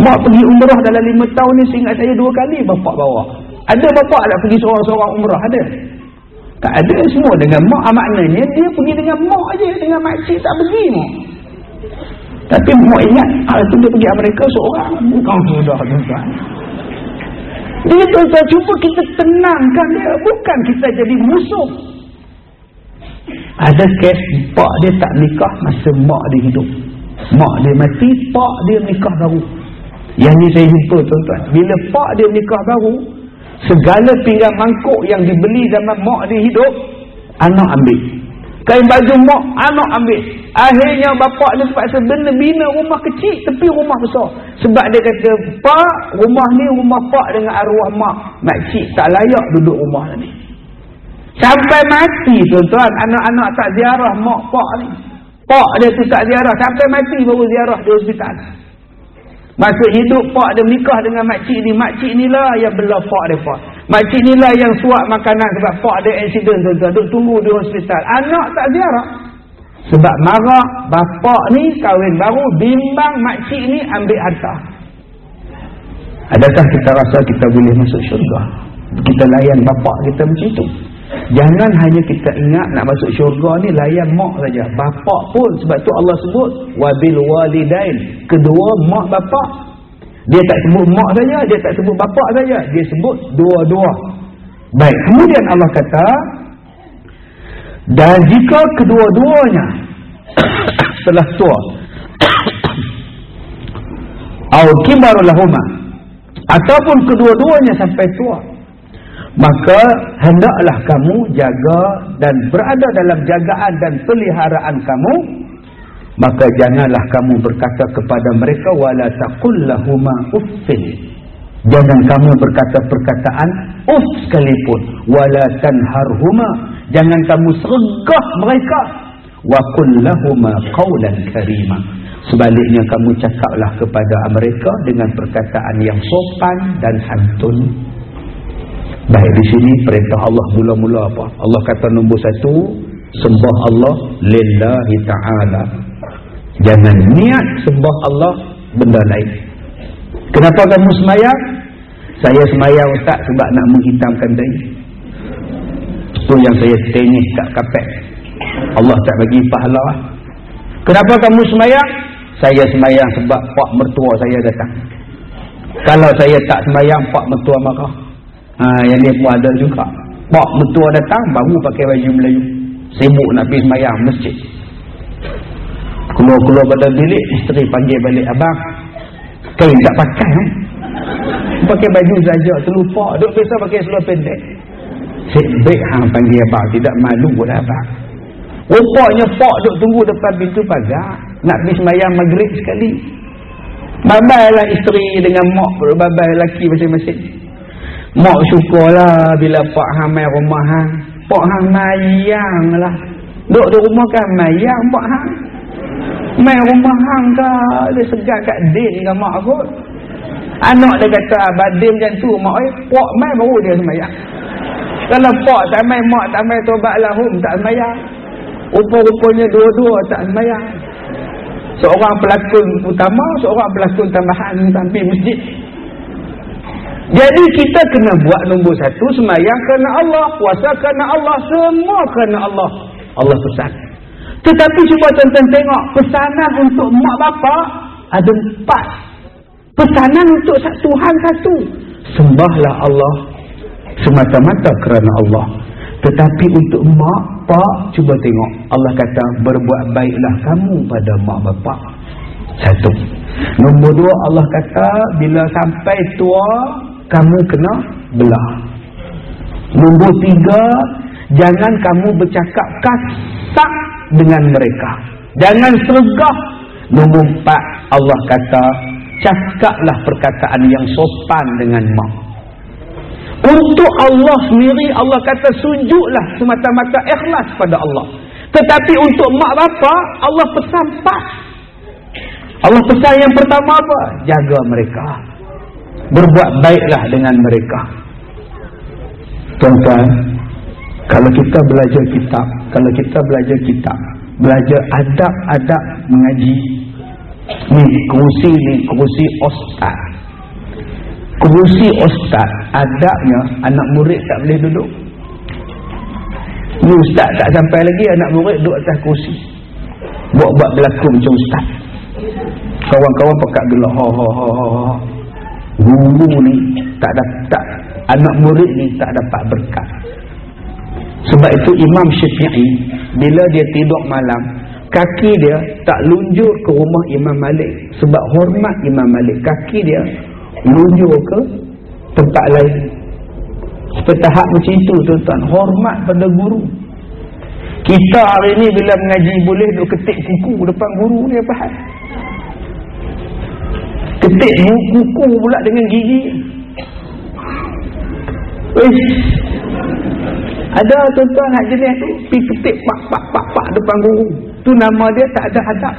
Mak pergi umrah dalam lima tahun ni seingat saya dua kali bapak bawa. Ada bapak tak pergi seorang-seorang umrah? Ada? Tak ada semua dengan mak. Ah, maknanya dia pergi dengan mak aja Dengan makcik tak pergi mak. Tapi mak ingat, hal tu dia pergi Amerika seorang. Bukan sudah tuan-tuan. Dia tuan-tuan cuba kita tenangkan dia. Bukan kita jadi musuh. Ada kes pak dia tak nikah masa mak dia hidup. Mak dia mati, pak dia nikah baru. Yang ni saya jumpa tuan-tuan. Bila pak dia nikah baru, segala pinggan mangkuk yang dibeli zaman mak dia hidup, anak ambil. Kain baju mak, anak ambil. Akhirnya bapak dia sebenarnya bina rumah kecil, tapi rumah besar. Sebab dia kata, pak, rumah ni rumah pak dengan arwah mak. Makcik tak layak duduk rumah ni. Sampai mati tuan-tuan, anak-anak tak ziarah mak pak ni. Pak dia tu tak ziarah, sampai mati baru ziarah di hospital. Masa hidup pak dia menikah dengan makcik ni. Makcik ni lah yang bela pak dia pak. Makcik ni lah yang suap makanan sebab pak dia insiden tuan-tuan. Duk tunggu di hospital. Anak tak ziarah. Sebab marah bapak ni kahwin baru. Bimbang makcik ni ambil harta. Adakah kita rasa kita boleh masuk syurga? Kita layan bapak kita macam itu. Jangan hanya kita ingat nak masuk syurga ni layan mak saja. Bapak pun sebab tu Allah sebut wabil walidain. Kedua mak bapak. Dia tak sebut mak saja, dia tak sebut bapak saja, dia sebut dua-dua. Baik, kemudian Allah kata dan jika kedua-duanya telah tua au kibarulahuma ataupun kedua-duanya sampai tua maka hendaklah kamu jaga dan berada dalam jagaan dan peliharaan kamu. Maka janganlah kamu berkata kepada mereka wala taqullahuma uffin. Jangan kamu berkata perkataan uff sekalipun. Wala tanharhuma jangan kamu sergah mereka. Wa qullahuma qawlan karima sebaliknya kamu cakaplah kepada mereka dengan perkataan yang sopan dan santun Baik di sini perintah Allah mula-mula apa? Allah kata nombor satu, sembah Allah lillahi ta'ala. Jangan niat sembah Allah benda lain. Kenapa kamu semayang? Saya semayang tak sebab nak menghitamkan diri. Itu yang saya tengih kat kapek. Allah tak bagi pahala. Kenapa kamu semayang? Saya semayang sebab pak mertua saya datang. Kalau saya tak semayang, pak mertua marah. Ha, yang ni pun ada juga. Pak mertua datang, baru pakai baju Melayu. Sibuk nak pergi semayang masjid. Keluar-keluar pada bilik, isteri panggil balik abang. Kain tak pakai. Eh? Pakai baju saja, terlupa. Duk biasa pakai seluar pendek. Baik hang panggil abang, tidak malu lah abang. Rupanya pak duk tunggu depan pintu pagar. Nak pergi semayang maghrib sekali. Babailah isteri dengan mak, babai lelaki masing-masing. Mak syukurlah bila Pak Hang main rumah Hang. Pak Hang mayang lah. duduk di rumah kan mayang buat hang. Main rumah hang ke? Dia segar kat din ke mak kot anak dia kata badim macam tu mak eh. Pok main baru dia semayang kalau pok tak main mak tak main tobat lahum tak semayang rupa-rupanya dua-dua tak semayang seorang pelakon utama seorang pelakon tambahan sampai masjid jadi kita kena buat nombor satu semayang kerana Allah puasa kerana Allah semua kerana Allah. Allah pesan. Tetapi cuba tuan-tuan tengok pesanan untuk mak bapak ada empat. Pesanan untuk Tuhan satu. Sembahlah Allah semata-mata kerana Allah. Tetapi untuk mak pak cuba tengok. Allah kata berbuat baiklah kamu pada mak bapak. Satu. Nombor dua Allah kata bila sampai tua kamu kena belah nombor tiga jangan kamu bercakap kasak dengan mereka jangan sergah nombor empat Allah kata cakaplah perkataan yang sopan dengan mak untuk Allah sendiri Allah kata sujudlah semata-mata ikhlas pada Allah. Tetapi untuk mak bapa Allah pesan empat. Allah pesan yang pertama apa? Jaga mereka. Berbuat baiklah dengan mereka. Tuan-tuan, kalau kita belajar kitab, kalau kita belajar kitab, belajar adab-adab mengaji, ni kerusi ni kerusi ustaz. Kerusi ustaz adabnya anak murid tak boleh duduk. Ni ustaz tak sampai lagi anak murid duduk atas kerusi. Buat-buat berlaku macam ustaz. Kawan-kawan pekat gelap ha ha ha ha guru ni tak dapat anak murid ni tak dapat berkat. Sebab itu Imam Syafi'i bila dia tidur malam kaki dia tak lunjuk ke rumah Imam Malik. Sebab hormat Imam Malik kaki dia lunjuk ke tempat lain. Setahap macam itu tuan-tuan. Hormat pada guru. Kita hari ni bila mengaji boleh duk ketik kuku depan guru ni apa hal ketik kuku pula dengan gigi Wish. ada tuan-tuan hak jenis tu pergi ketik pak pak pak pak depan guru tu nama dia tak ada hadap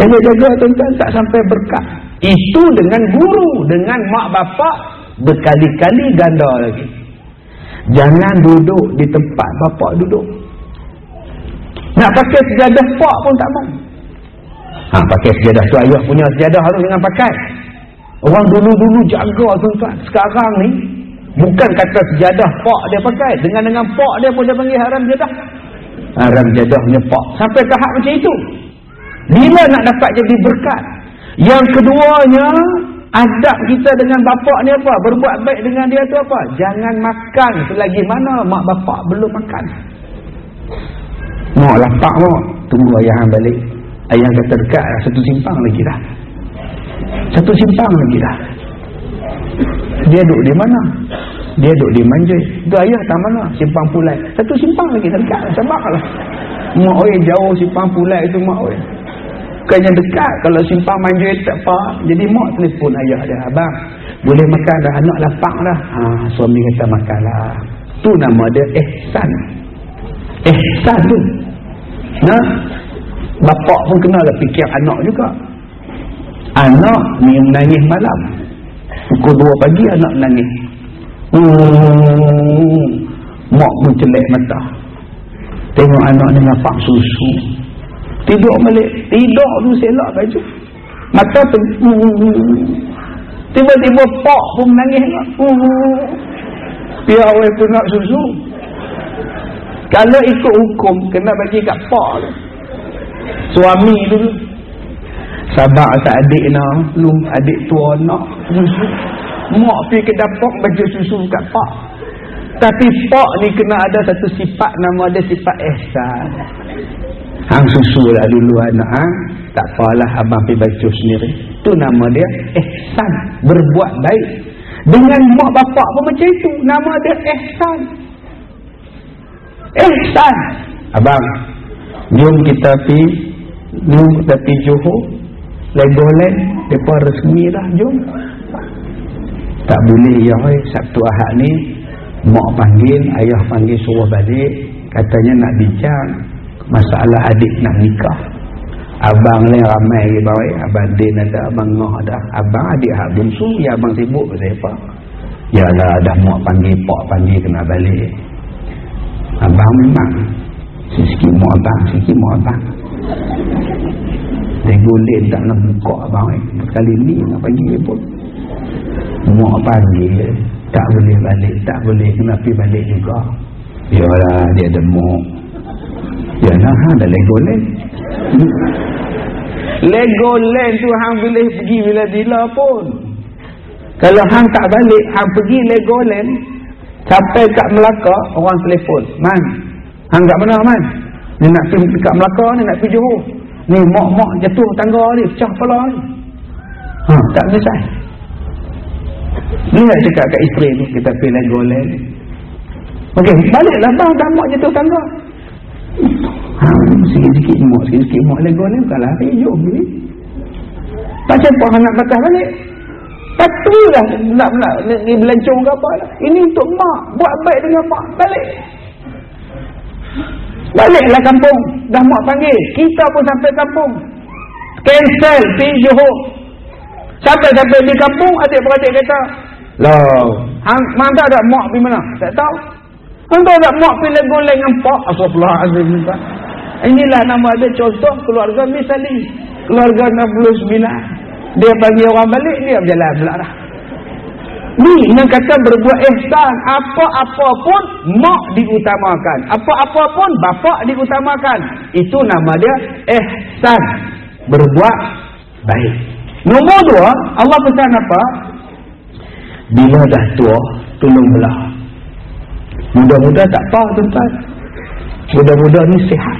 jaga-jaga tuan-tuan tak sampai berkat itu dengan guru, dengan mak bapak berkali-kali ganda lagi. Jangan duduk di tempat bapak duduk. Nak pakai sejadah pak pun tak mau. Ha, pakai sejadah tu ayah punya sejadah harus jangan pakai. Orang dulu-dulu jaga tuan-tuan. Sekarang ni bukan kata sejadah pak dia pakai. Dengan dengan pak dia pun dia panggil haram jadah. Haram jadah punya pak. Sampai tahap macam itu. Bila nak dapat jadi berkat? Yang keduanya, adab kita dengan bapak ni apa? Berbuat baik dengan dia tu apa? Jangan makan selagi mana mak bapak belum makan. Mak lapak mak, tunggu ayah balik. Ayah kata dekat lah, satu simpang lagi dah. Satu simpang lagi dah. Dia duduk di mana? Dia duduk di manjai. Itu ayah tak mana? Simpang pulai. Satu simpang lagi dekat lah, sabarlah. Mak oi jauh simpang pulai itu mak oi. Bukannya dekat. Kalau simpang manja tak apa. Jadi mak telefon ayah dia. Abang. Boleh makan dah. Anak lapang dah. Ha, suami kata makanlah. Tu nama dia ihsan. Ihsan tu. Nah. Bapak pun kena lah fikir anak juga. Anak ni menangis malam. Pukul dua pagi anak menangis. Hmm. Mak pun celek mata. Tengok anak ni lapang susu. Tidur balik. Tidur tu selak baju. Mata tu. Tiba-tiba pak pun menangis. Biar orang tu nak susu. Kalau ikut hukum, kena bagi kat pak tu. Suami tu. Sabar asal adik nak. Belum adik tua nak. Mak pergi ke dapur baju susu kat pak. Tapi pak ni kena ada satu sifat nama dia sifat ihsan. Hang susu lah dulu anak ha? Tak apalah abang pergi baca sendiri Itu nama dia Ihsan Berbuat baik Dengan mak bapak pun macam itu Nama dia Ihsan Ihsan Abang Jom kita pergi Jom kita pergi Johor. Legoland Mereka resmi lah Jom. Tak boleh ya Sabtu Ahad ni Mak panggil Ayah panggil suruh balik. Katanya nak bincang masalah adik nak nikah. Abang ni ramai lagi bawah abang Din ada abang Ngoh ada. Abang adik hak bungsu ya abang sibuk saya pak yalah dah muak panggil pak panggil kena balik. Abang memang sikit muak abang sikit muak Regulate tak nak buka abang eh. Kali ni nak panggil pun. Muak panggil Tak boleh balik Tak boleh kena pergi balik juga. Yalah dia ada muak. Yalah ha, ada Legoland Legoland tu hang boleh pergi bila-bila pun. Kalau hang tak balik Hang pergi Legoland Sampai kat Melaka Orang telefon Man Hang kat mana Man Ni nak pergi kat Melaka ni nak pergi Johor Ni mak-mak jatuh tangga ni, pecah kepala ni. Ha, tak selesai. Ni nak cakap kat isteri ni, kita pergi lain golek. Okey, baliklah bang, dah mak jatuh tangga. Ha, sikit-sikit mak, sikit-sikit mak lain golek, bukanlah apa jom ni. Macam apa nak batas balik? Lah nak, nak, nak, ni belancong ke apa lah. Ini untuk mak, buat baik dengan mak, balik. Baliklah kampung. Dah mak panggil. Kita pun sampai kampung. Cancel. Pergi Johor. Sampai-sampai di kampung, adik-beradik kata, Loh, hang, mana tak mak pergi mana? Tak tahu. Hang tahu tak mak pergi legoleng dengan pak? Astaghfirullahaladzim. Inilah nama ada contoh keluarga misali. Keluarga 69. Dia bagi orang balik, dia berjalan belah Ni yang kata berbuat ihsan. Apa-apa pun mak diutamakan. Apa-apa pun bapak diutamakan. Itu nama dia ihsan. Berbuat baik. Nombor dua, Allah pesan apa? Bila dah tua, tolong belah. Mudah-mudah tak apa tuan-tuan. Mudah-mudah ni sihat.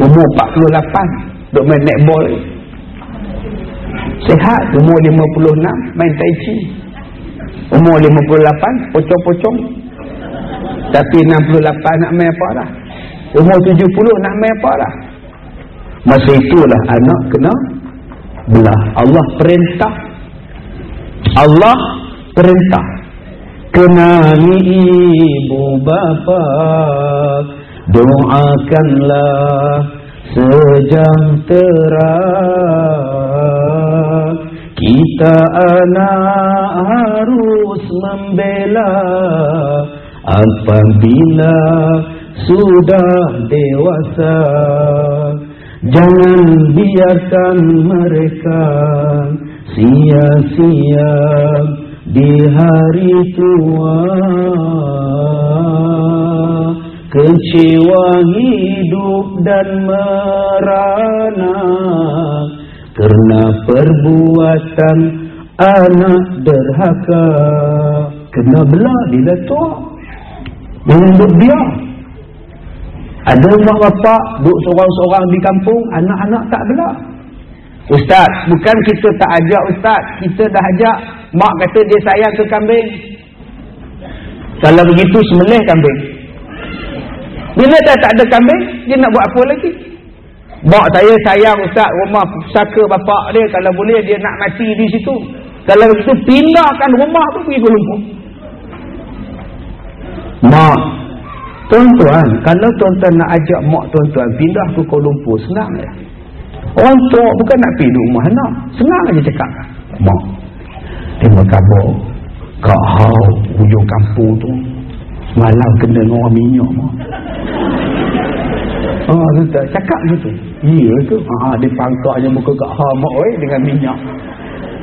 Umur 48, duk main netball. Sihat, umur 56, main tai chi. Umur 58, pocong-pocong. Tapi 68 nak main apa dah. Umur 70 nak main apa dah. Masa itulah anak kena belah. Allah perintah. Allah perintah. Kenali ibu bapa. Doakanlah sejahtera. Kita anak harus membela apabila sudah dewasa. Jangan biarkan mereka sia-sia di hari tua. Kecewa hidup dan merana kerana perbuatan anak derhaka. Kena belah bila tua. Jangan duduk biar ada mak bapak duduk seorang-seorang di kampung anak-anak tak belah. Ustaz bukan kita tak ajak ustaz. Kita dah ajak. Mak kata dia sayang ke kambing? Kalau begitu semelih kambing. Bila dah tak ada kambing dia nak buat apa lagi Mak saya sayang ustaz rumah pusaka bapak dia. Kalau boleh dia nak mati di situ. Kalau begitu pindahkan rumah tu pergi Kuala Lumpur. Mak. Tuan-tuan. Kalau tuan-tuan nak ajak mak tuan-tuan pindah ke Kuala Lumpur. Senang ya. Orang tua bukan nak pergi rumah anak. Senang aja cakap. Mak. Dia berkabur. Kak Hau. Ujung kampung tu. Malam kena orang minyak mak. Tu tak cakap gitu. Iya tu. Ha, dia pangkaknya muka kat hamak oi dengan minyak.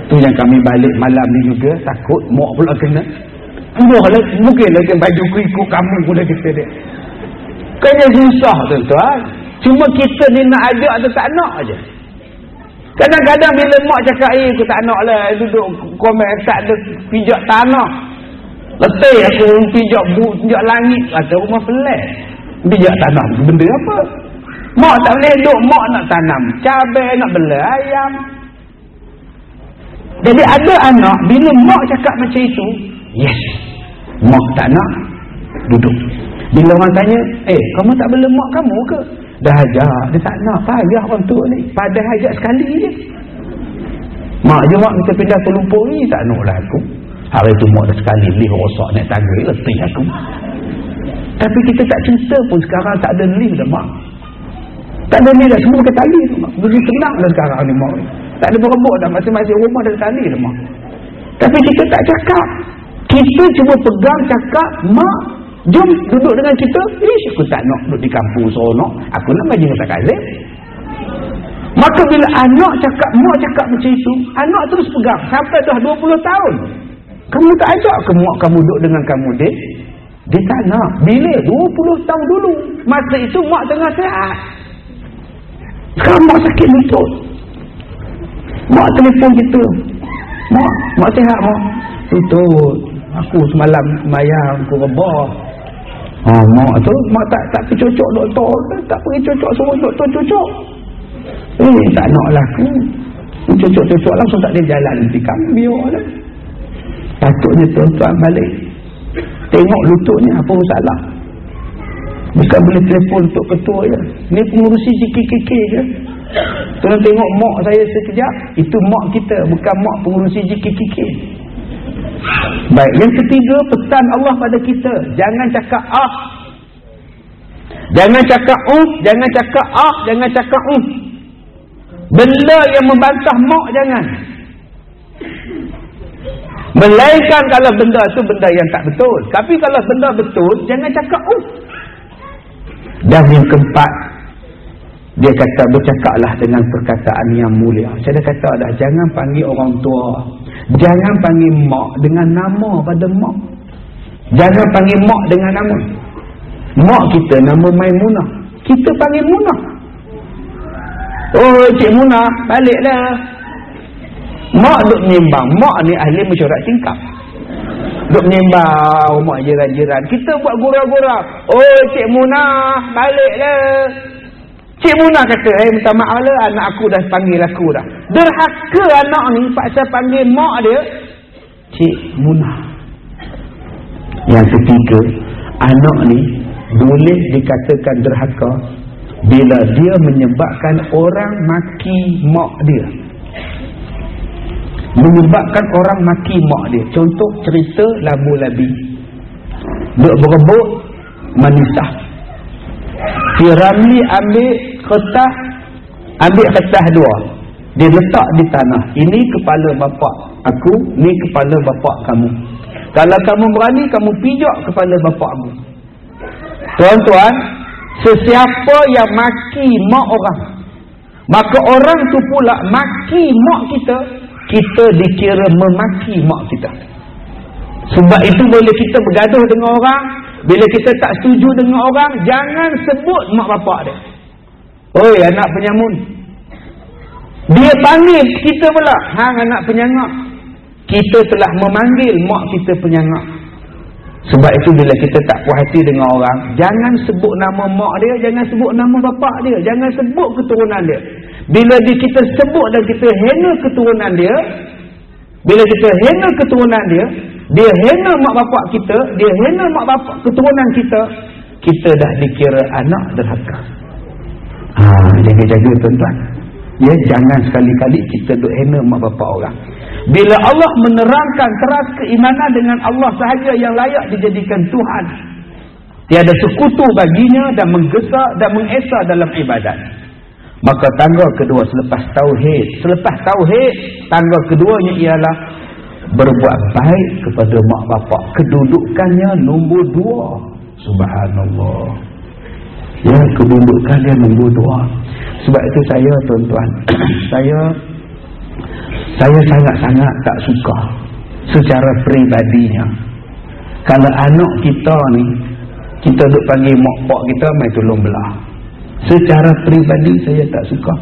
Tu yang kami balik malam ni juga takut mak pula kena. Mudah lah, mungkin lagi baju ku ikut kamu pula kita dia. Kayaknya susah tuan-tuan. Cuma kita ni nak ajak atau tak nak aja. Kadang-kadang bila mak cakap, eh aku tak nak lah duduk komen tak ada pijak tanah. Letih aku pijak pijak langit. Kata rumah pelik. Pijak tanah benda apa? Mak tak boleh duduk, mak nak tanam. Cabai nak bela ayam. Jadi ada anak, bila mak cakap macam itu, yes. Mak tak nak duduk. Bila orang tanya, eh kamu tak bela mak kamu ke? Dah ajak, dia tak nak. Payah orang tua ni. Padahal ajak sekali je. Mak je mak kita pindah ke lumpur ni, tak nak lah aku. Hari tu mak dah sekali lih rosak naik tangga, letih aku. Tapi kita tak cerita pun sekarang tak ada lift dah mak. Tak ada lift dah. Semua pakai tali. Begitu tenang dah sekarang ni mak. Tak ada berebut dah. Masing-masing rumah ada tali dah mak. Tapi kita tak cakap. Kita cuma pegang cakap, mak, jom duduk dengan kita. Ish, aku tak nak duduk di kampung seronok. Aku nak majlis tak kazim. Maka bila anak cakap, mak cakap macam itu, anak terus pegang. Sampai dah 20 tahun. Kamu tak ajak ke mak kamu duduk dengan kamu, dek? Dia tak nak. Bila? 20 tahun dulu. Masa itu mak tengah sehat. Mak sakit lutut. Mak telefon kita. Mak, mak sihat mak. Lutut. Aku semalam mayang, aku rebah. Ha, mak tu, mak tak tak pergi cocok doktor. Tak pergi cocok, semua doktor cocok. Eh, tak nak lah aku. Cocok-cocok langsung tak ada jalan nanti kami. Biar lah. Patutnya tuan-tuan balik. Tengok lututnya apa masalah. Bukan boleh telefon untuk ketua je. Ni pengurusi JKKK je. Tuan tengok mak saya sekejap. Itu mak kita. Bukan mak pengurusi JKKK. Baik. Yang ketiga, pesan Allah pada kita. Jangan cakap ah. Jangan cakap uh. Jangan cakap ah. Jangan cakap uh. Benda yang membantah mak jangan. Melainkan kalau benda tu benda yang tak betul. Tapi kalau benda betul, jangan cakap uh. Dan yang keempat, dia kata bercakaplah dengan perkataan yang mulia. Saya dah kata dah, jangan panggil orang tua. Jangan panggil mak dengan nama pada mak. Jangan panggil mak dengan nama. Mak kita nama Maimunah. Kita panggil Munah. Oh, Cik Munah, baliklah. Mak duk menimbang. Mak ni ahli mesyuarat tingkap. Duk menimbang mak jiran-jiran. Kita buat gurau-gurau. Oh, Cik Munah, baliklah. Cik Munah kata, eh minta maaf lah anak aku dah panggil aku dah. Derhaka anak ni paksa panggil mak dia. Cik Munah. Yang ketiga, anak ni boleh dikatakan derhaka bila dia menyebabkan orang maki mak dia menyebabkan orang maki mak dia. Contoh cerita labu labi. Duk berebut manisah. Si Ramli ambil kertas ambil kertas dua. Dia letak di tanah. Ini kepala bapak aku ni kepala bapak kamu. Kalau kamu berani kamu pijak kepala bapakmu tuan-tuan sesiapa yang maki mak orang maka orang tu pula maki mak kita kita dikira memaki mak kita. Sebab itu boleh kita bergaduh dengan orang bila kita tak setuju dengan orang jangan sebut mak bapak dia. Oi anak penyamun. Dia panggil kita pula. Hang anak penyangak. Kita telah memanggil mak kita penyangak. Sebab itu bila kita tak puas hati dengan orang jangan sebut nama mak dia jangan sebut nama bapak dia jangan sebut keturunan dia bila di kita sebut dan kita hina keturunan dia, bila kita hina keturunan dia, dia hina mak bapak kita, dia hina mak bapak keturunan kita, kita dah dikira anak derhaka. Ha, jaga-jaga tuan-tuan. Ya, jangan sekali-kali kita duk hina mak bapak orang. Bila Allah menerangkan teras keimanan dengan Allah sahaja yang layak dijadikan Tuhan. Tiada sekutu baginya dan menggesa dan mengesa dalam ibadat. Maka tangga kedua selepas tauhid, selepas tauhid, tangga keduanya ialah berbuat baik kepada mak bapak. Kedudukannya nombor dua. Subhanallah. Ya, kedudukannya nombor dua. Sebab itu saya tuan-tuan, saya saya sangat-sangat tak suka secara peribadinya. Kalau anak kita ni, kita duk panggil mak pak kita, mai tolong belah. Secara peribadi saya tak suka.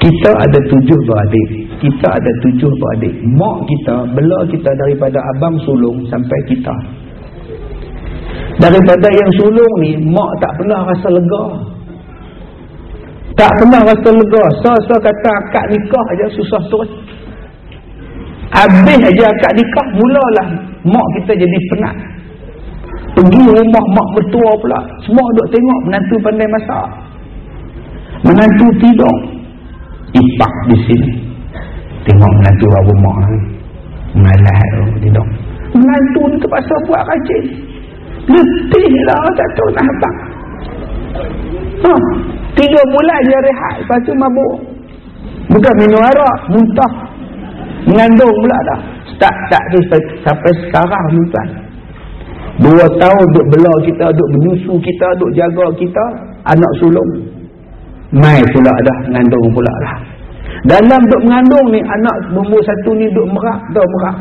Kita ada tujuh beradik. Kita ada tujuh beradik. Mak kita bela kita daripada abang sulung sampai kita. Daripada yang sulung ni, mak tak pernah rasa lega. Tak pernah rasa lega. So-so kata akad nikah aja susah terus. Habis aja akad nikah, mulalah mak kita jadi penat. Pergi rumah mak mertua pula. Semua duk tengok menantu pandai masak. Menantu tidur. Ipak di sini. Tengok menantu bawa mak. Malah tu tidur. Menantu ni terpaksa buat rajin. letih lah tak tahu nak apa ha. tiga bulan dia rehat lepas tu mabuk bukan minum arak muntah mengandung pula dah tak tak sampai sekarang ni tuan dua tahun duk bela kita duk menyusu kita duk jaga kita anak sulung. Mai pula dah mengandung pula dah. Dalam duk mengandung ni anak nombor satu ni duk merak dah merak.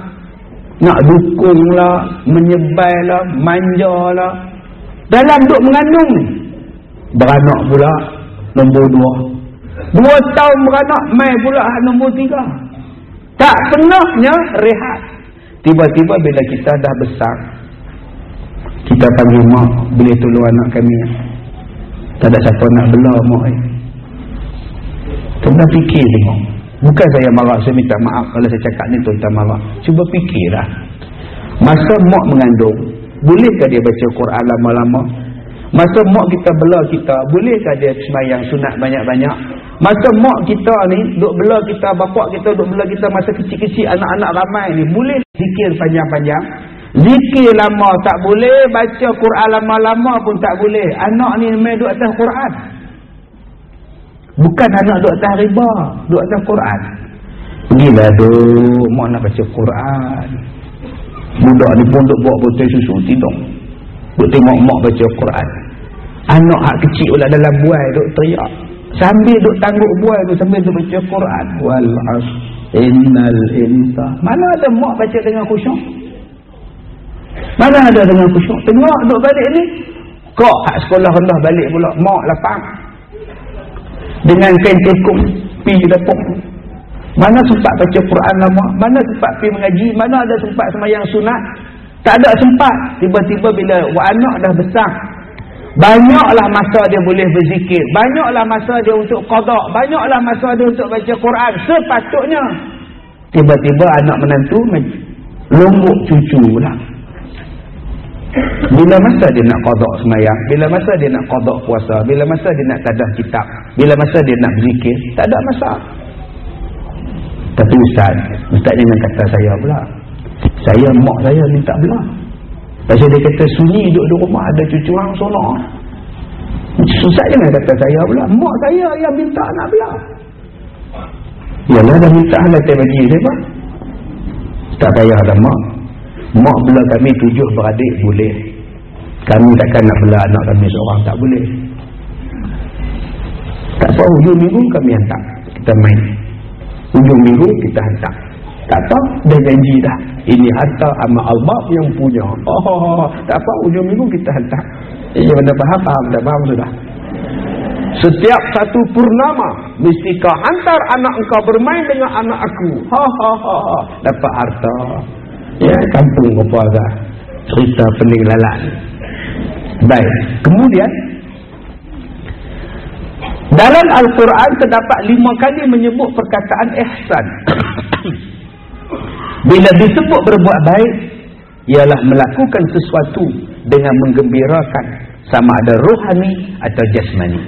Nak dukung lah menyebai lah manja lah. Dalam duk mengandung ni beranak pula nombor dua. Dua tahun beranak mai pula nombor tiga. Tak pernahnya rehat. Tiba-tiba bila kita dah besar kita panggil mak boleh tolong anak kami tak ada siapa nak bela mak eh. Cuba fikir tengok. Bukan saya marah, saya minta maaf kalau saya cakap ni tuan-tuan marah. Cuba fikirlah. Masa mak mengandung, bolehkah dia baca Quran lama-lama? Masa mak kita bela kita, bolehkah dia semayang sunat banyak-banyak? Masa mak kita ni, duk bela kita, bapak kita duk bela kita masa kecil-kecil, anak-anak ramai ni, boleh zikir panjang-panjang? Zikir lama tak boleh, baca Quran lama-lama pun tak boleh. Anak ni main duk atas Quran. Bukan anak duk atas riba, duk atas Quran. Duk, mak nak baca Quran. Budak ni pun duk buat botol susu tidur. Duk tengok mak baca Quran. Anak hak kecil pula dalam buai duk teriak. Sambil duk tangguk buai tu sambil duk baca Quran. Wal as innal insa. Mana ada mak baca dengan khusyuk? Mana ada dengan khusyuk? Tengok duk balik ni. Kok hak sekolah rendah balik pula. Mak lapang dengan kain telkum pi dapur mana sempat baca Quran lama? Mana sempat pi mengaji? Mana ada sempat semayang sunat? Tak ada sempat. Tiba-tiba bila anak dah besar banyaklah masa dia boleh berzikir. Banyaklah masa dia untuk qadak banyaklah masa dia untuk baca Quran. Sepatutnya. Tiba-tiba anak menantu lombok cucu lah bila masa dia nak qadar semayang, bila masa dia nak qadar puasa, bila masa dia nak tadah kitab, bila masa dia nak berzikir, tak ada masa. Tapi ustaz, ustaz jangan kata saya pula. Saya mak saya minta belah. Pasal dia kata sunyi duduk di rumah ada cucu hang sonok. Ustaz jangan kata saya pula. Mak saya yang minta nak belah. Yalah dah minta lah saya bagi saya Tak payah dah mak. Mak belah kami tujuh beradik boleh. Kami takkan nak belah anak kami seorang. Tak boleh. Tak apa hujung minggu kami hantar. Kita main. Hujung minggu kita hantar. Tak apa, dah janji dah. Ini harta amat Allah yang punya. Oh, oh, oh. Tak apa, hujung minggu kita hantar. Ia dah faham, faham, dah faham sudah. Setiap satu purnama, mesti kau hantar anak engkau bermain dengan anak aku. Ha, ha, ha, ha. Dapat harta. Ya, kampung apa. Cerita pening lalat. Baik. Kemudian, dalam Al-Quran terdapat lima kali menyebut perkataan ihsan. Bila disebut berbuat baik, ialah melakukan sesuatu dengan menggembirakan sama ada rohani atau jasmani.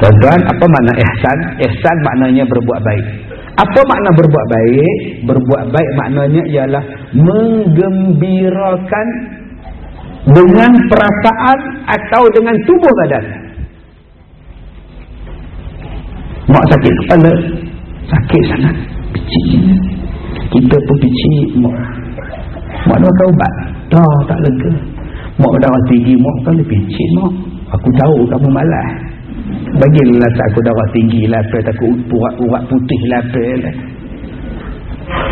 Tuan-tuan, apa makna ihsan? Ihsan maknanya berbuat baik. Apa makna berbuat baik? Berbuat baik maknanya ialah menggembirakan dengan perasaan atau dengan tubuh badan. Mak sakit kepala, sakit sangat, picit. Kita pun picit mak. Mak dah makan ubat. Dah tak lega. Mak darah tinggi, mak kan picit mak. Aku tahu kamu malas. Bagilah tak aku darah tinggi lah takut urat-urat putih lah.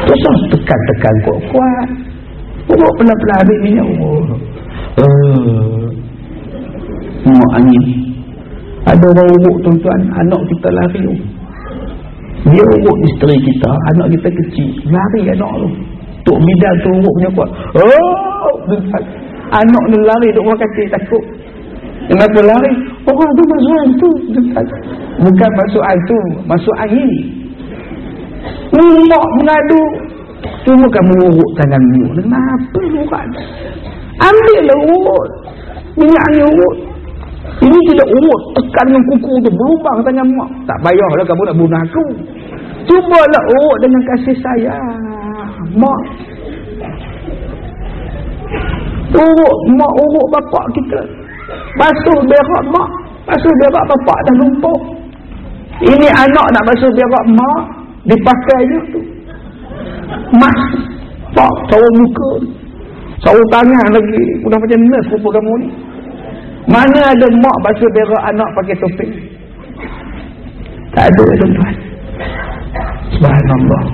Terus tekan-tekan kuat-kuat. Urut pelan-pelan ambil minyak. Oh. Uh. Mak angin. Ada orang urut tuan-tuan, anak kita lari. Dia urut isteri kita, anak kita kecil. Lari anak tu. Tok Midal tu urut punya kuat. Oh, anak ni lari duk orang kacik takut. Kenapa lari? Orang tu masuk hantu. Bukan masuk hantu, masuk angin. Mak mengadu. Cuma kamu urut tanganmu. Kenapa urut? Ambillah urut. Minyak angin urut. Ini tidak urut. Tekan dengan kuku tu. Berubang tangan mak. Tak payahlah kamu nak bunuh aku. Cubalah urut dengan kasih sayang. Mak. urut mak urut bapak kita basuh berak mak basuh berak bapak dah lumpur ini anak nak basuh berak mak dipakainya tu. Mas pak sawo muka. Sawo tangan lagi. Udah macam nurse rupa kamu ni. Mana ada mak basuh berak anak pakai topeng? Tak ada tuan-tuan. Subhanallah.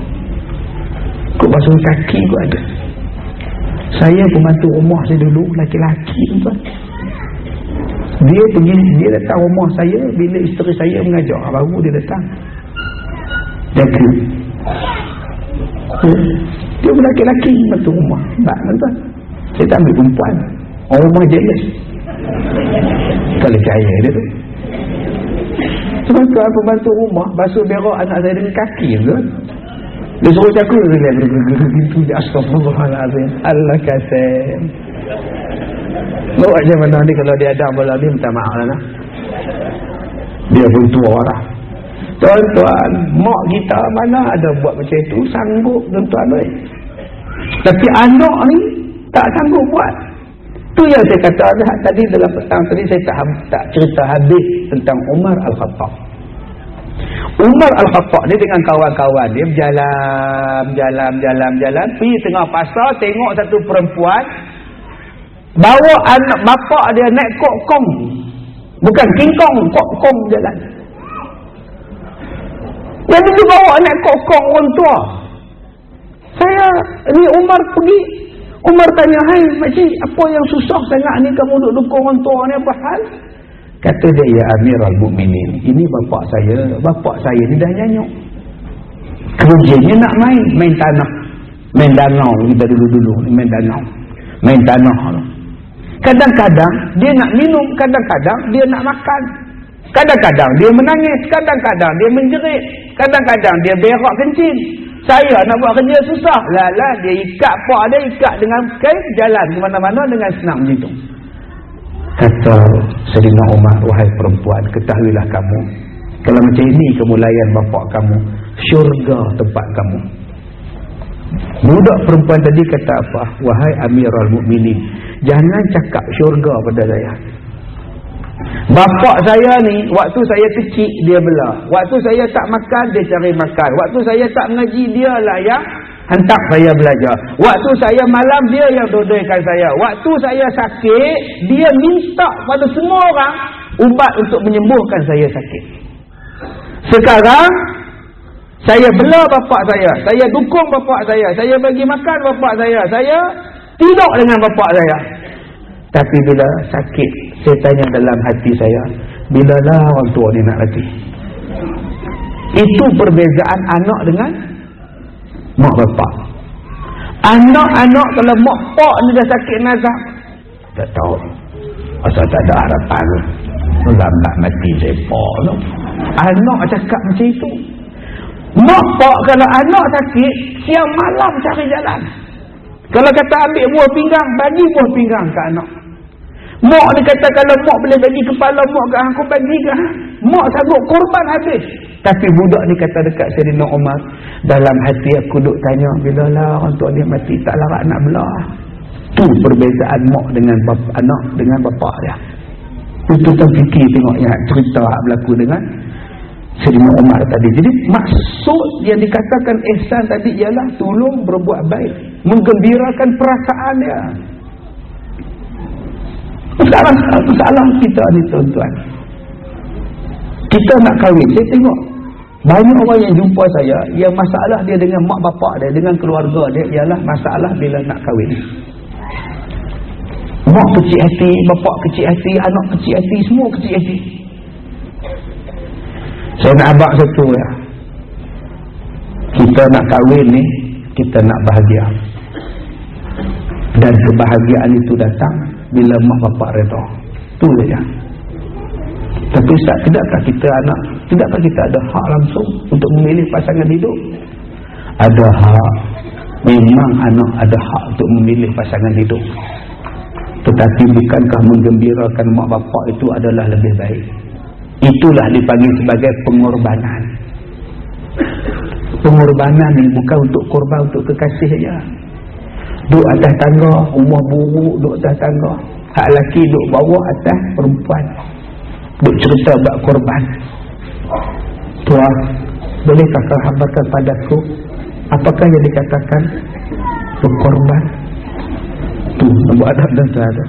Kau basuh kaki kau ada. Saya pembantu rumah saya dulu laki-laki tuan dia pergi dia datang rumah saya bila isteri saya mengajar baru dia datang jaga dia pun laki-laki pembantu rumah. Tak tuan saya tak ambil perempuan. Orang rumah jealous. Kalau cahaya dia tu. Tuan-tuan pembantu rumah? Basuh berak anak saya dengan kaki tuan dia suruh cakap dia gitu astagfirullahalazim. Allah kasih. Lu aja mana ni kalau dia ada bola ni minta maaf lah dia pun tua lah tuan-tuan mak kita mana ada buat macam itu sanggup tuan-tuan ni tapi anak ni tak sanggup buat tu yang saya kata tadi dalam petang tadi saya tak, tak cerita habis tentang Umar Al-Khattab Umar Al-Khattab ni dengan kawan-kawan dia berjalan, berjalan, berjalan, berjalan. Pergi tengah pasar, tengok satu perempuan. Bawa anak bapak dia naik kok-kong. Bukan kingkong, kok-kong jalan. Jadi dia bawa naik kok-kong orang tua. Saya, ni Umar pergi. Umar tanya, hai makcik, apa yang susah sangat ni kamu duduk dukung orang tua ni apa hal? Kata dia, ya Amirul Mukminin, ini bapak saya, bapak saya ni dah nyanyuk. Kerjanya nak main, main tanah. Main danau kita dulu-dulu, main danau. Main tanah. Kadang-kadang dia nak minum, kadang-kadang dia nak makan. Kadang-kadang dia menangis, kadang-kadang dia menjerit. Kadang-kadang dia berak kencing. Saya nak buat kerja susah. Lala dia ikat pak dia, ikat dengan kain jalan ke mana-mana dengan senang macam itu. Kata Sayyidina Umar, wahai perempuan, ketahuilah kamu. Kalau macam ini kamu layan bapak kamu, syurga tempat kamu. Budak perempuan tadi kata apa? Wahai Amirul Mukminin, jangan cakap syurga pada saya. Bapak saya ni, waktu saya kecil, dia belah. Waktu saya tak makan, dia cari makan. Waktu saya tak mengaji, dia lah yang Hentak saya belajar. Waktu saya malam, dia yang dodoikan saya. Waktu saya sakit, dia minta pada semua orang ubat untuk menyembuhkan saya sakit. Sekarang, saya bela bapak saya. Saya dukung bapak saya. Saya bagi makan bapak saya. Saya tidur dengan bapak saya. Tapi bila sakit, saya tanya dalam hati saya, bila lah orang tua ni nak latih? Itu perbezaan anak dengan mak bapak. Anak-anak kalau mak pak ni dah sakit nazak tak tahu. Asal tak ada harapan. Lambat mati saya pak no. anak cakap macam itu. Mak pak kalau anak sakit siang malam cari jalan. Kalau kata ambil buah pinggang bagi buah pinggang ke anak mak ni kata kalau mak boleh bagi kepala mak ke aku bagi ke mak sanggup korban habis tapi budak ni kata dekat Sayyidina Umar, dalam hati aku duk tanya, bila lah orang tua dia mati, tak larat nak belah. Tu perbezaan mak dengan bapa, anak dengan bapa dia. Itu terfikir tengok yang cerita berlaku dengan Sayyidina Umar tadi. Jadi maksud yang dikatakan ihsan tadi ialah tolong berbuat baik. Menggembirakan perasaan dia. Sekarang masalah kita ni tuan-tuan. Kita nak kahwin. Saya tengok banyak orang yang jumpa saya, yang masalah dia dengan mak bapak dia, dengan keluarga dia, ialah masalah bila nak kahwin. Mak kecil hati, bapak kecil hati, anak kecil hati, semua kecil hati. Saya nak abak satu ya. Kita nak kahwin ni, kita nak bahagia. Dan kebahagiaan itu datang bila mak bapak reda. Itu saja. Tapi Ustaz, tidakkah kita anak, tidakkah kita ada hak langsung untuk memilih pasangan hidup? Ada hak. Memang anak ada hak untuk memilih pasangan hidup. Tetapi bukankah menggembirakan mak bapak itu adalah lebih baik? Itulah dipanggil sebagai pengorbanan. Pengorbanan ni bukan untuk korban untuk kekasih duduk atas tangga rumah buruk duduk atas tangga. Hak lelaki duduk bawah atas perempuan. Duduk cerita buat korban. Tuan bolehkah kau hambakan padaku? Apakah yang dikatakan? Berkorban? Tu nampak adab dan terada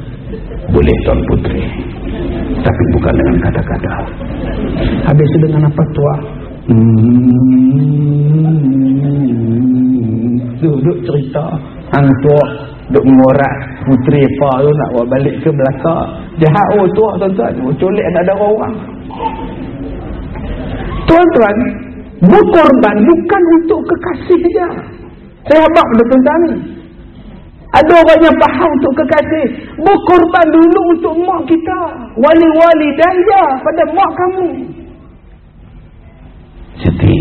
boleh tuan putri. Tapi bukan dengan kata-kata. Habis dengan apa tuan? Hmm, duduk cerita hang tua duk mengorak puteri apa tu nak bawa balik ke Melaka jahat oh tua tuan-tuan. Oh, culik nak ada orang tuan-tuan berkorban bukan untuk kekasih saja saya habak pada tuan-tuan ni. Ada orang yang faham untuk kekasih. Berkorban dulu untuk mak kita. Wali-wali daya pada mak kamu. Siti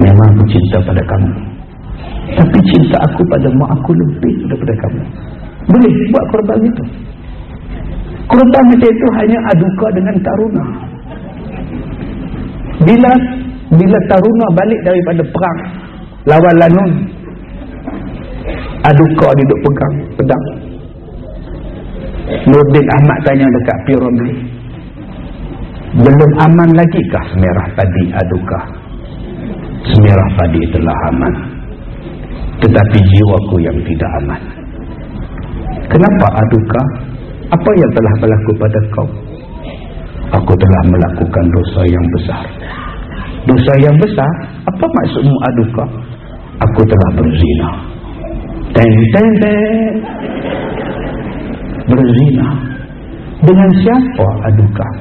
memang aku cinta pada kamu tapi cinta aku pada mak aku lebih daripada kamu. Boleh buat korban itu. Korban macam itu hanya aduka dengan taruna. Bila bila taruna balik daripada perang lawan Lanun aduka dia duduk pegang pedang. Nurdin Ahmad tanya dekat Piramli. Belum aman lagi kah semerah tadi aduka? Semerah tadi telah aman tetapi jiwaku yang tidak aman. Kenapa adukah? Apa yang telah berlaku pada kau? Aku telah melakukan dosa yang besar. Dosa yang besar? Apa maksudmu adukah? Aku telah berzina. Teng teng teng. Berzina. Dengan siapa adukah?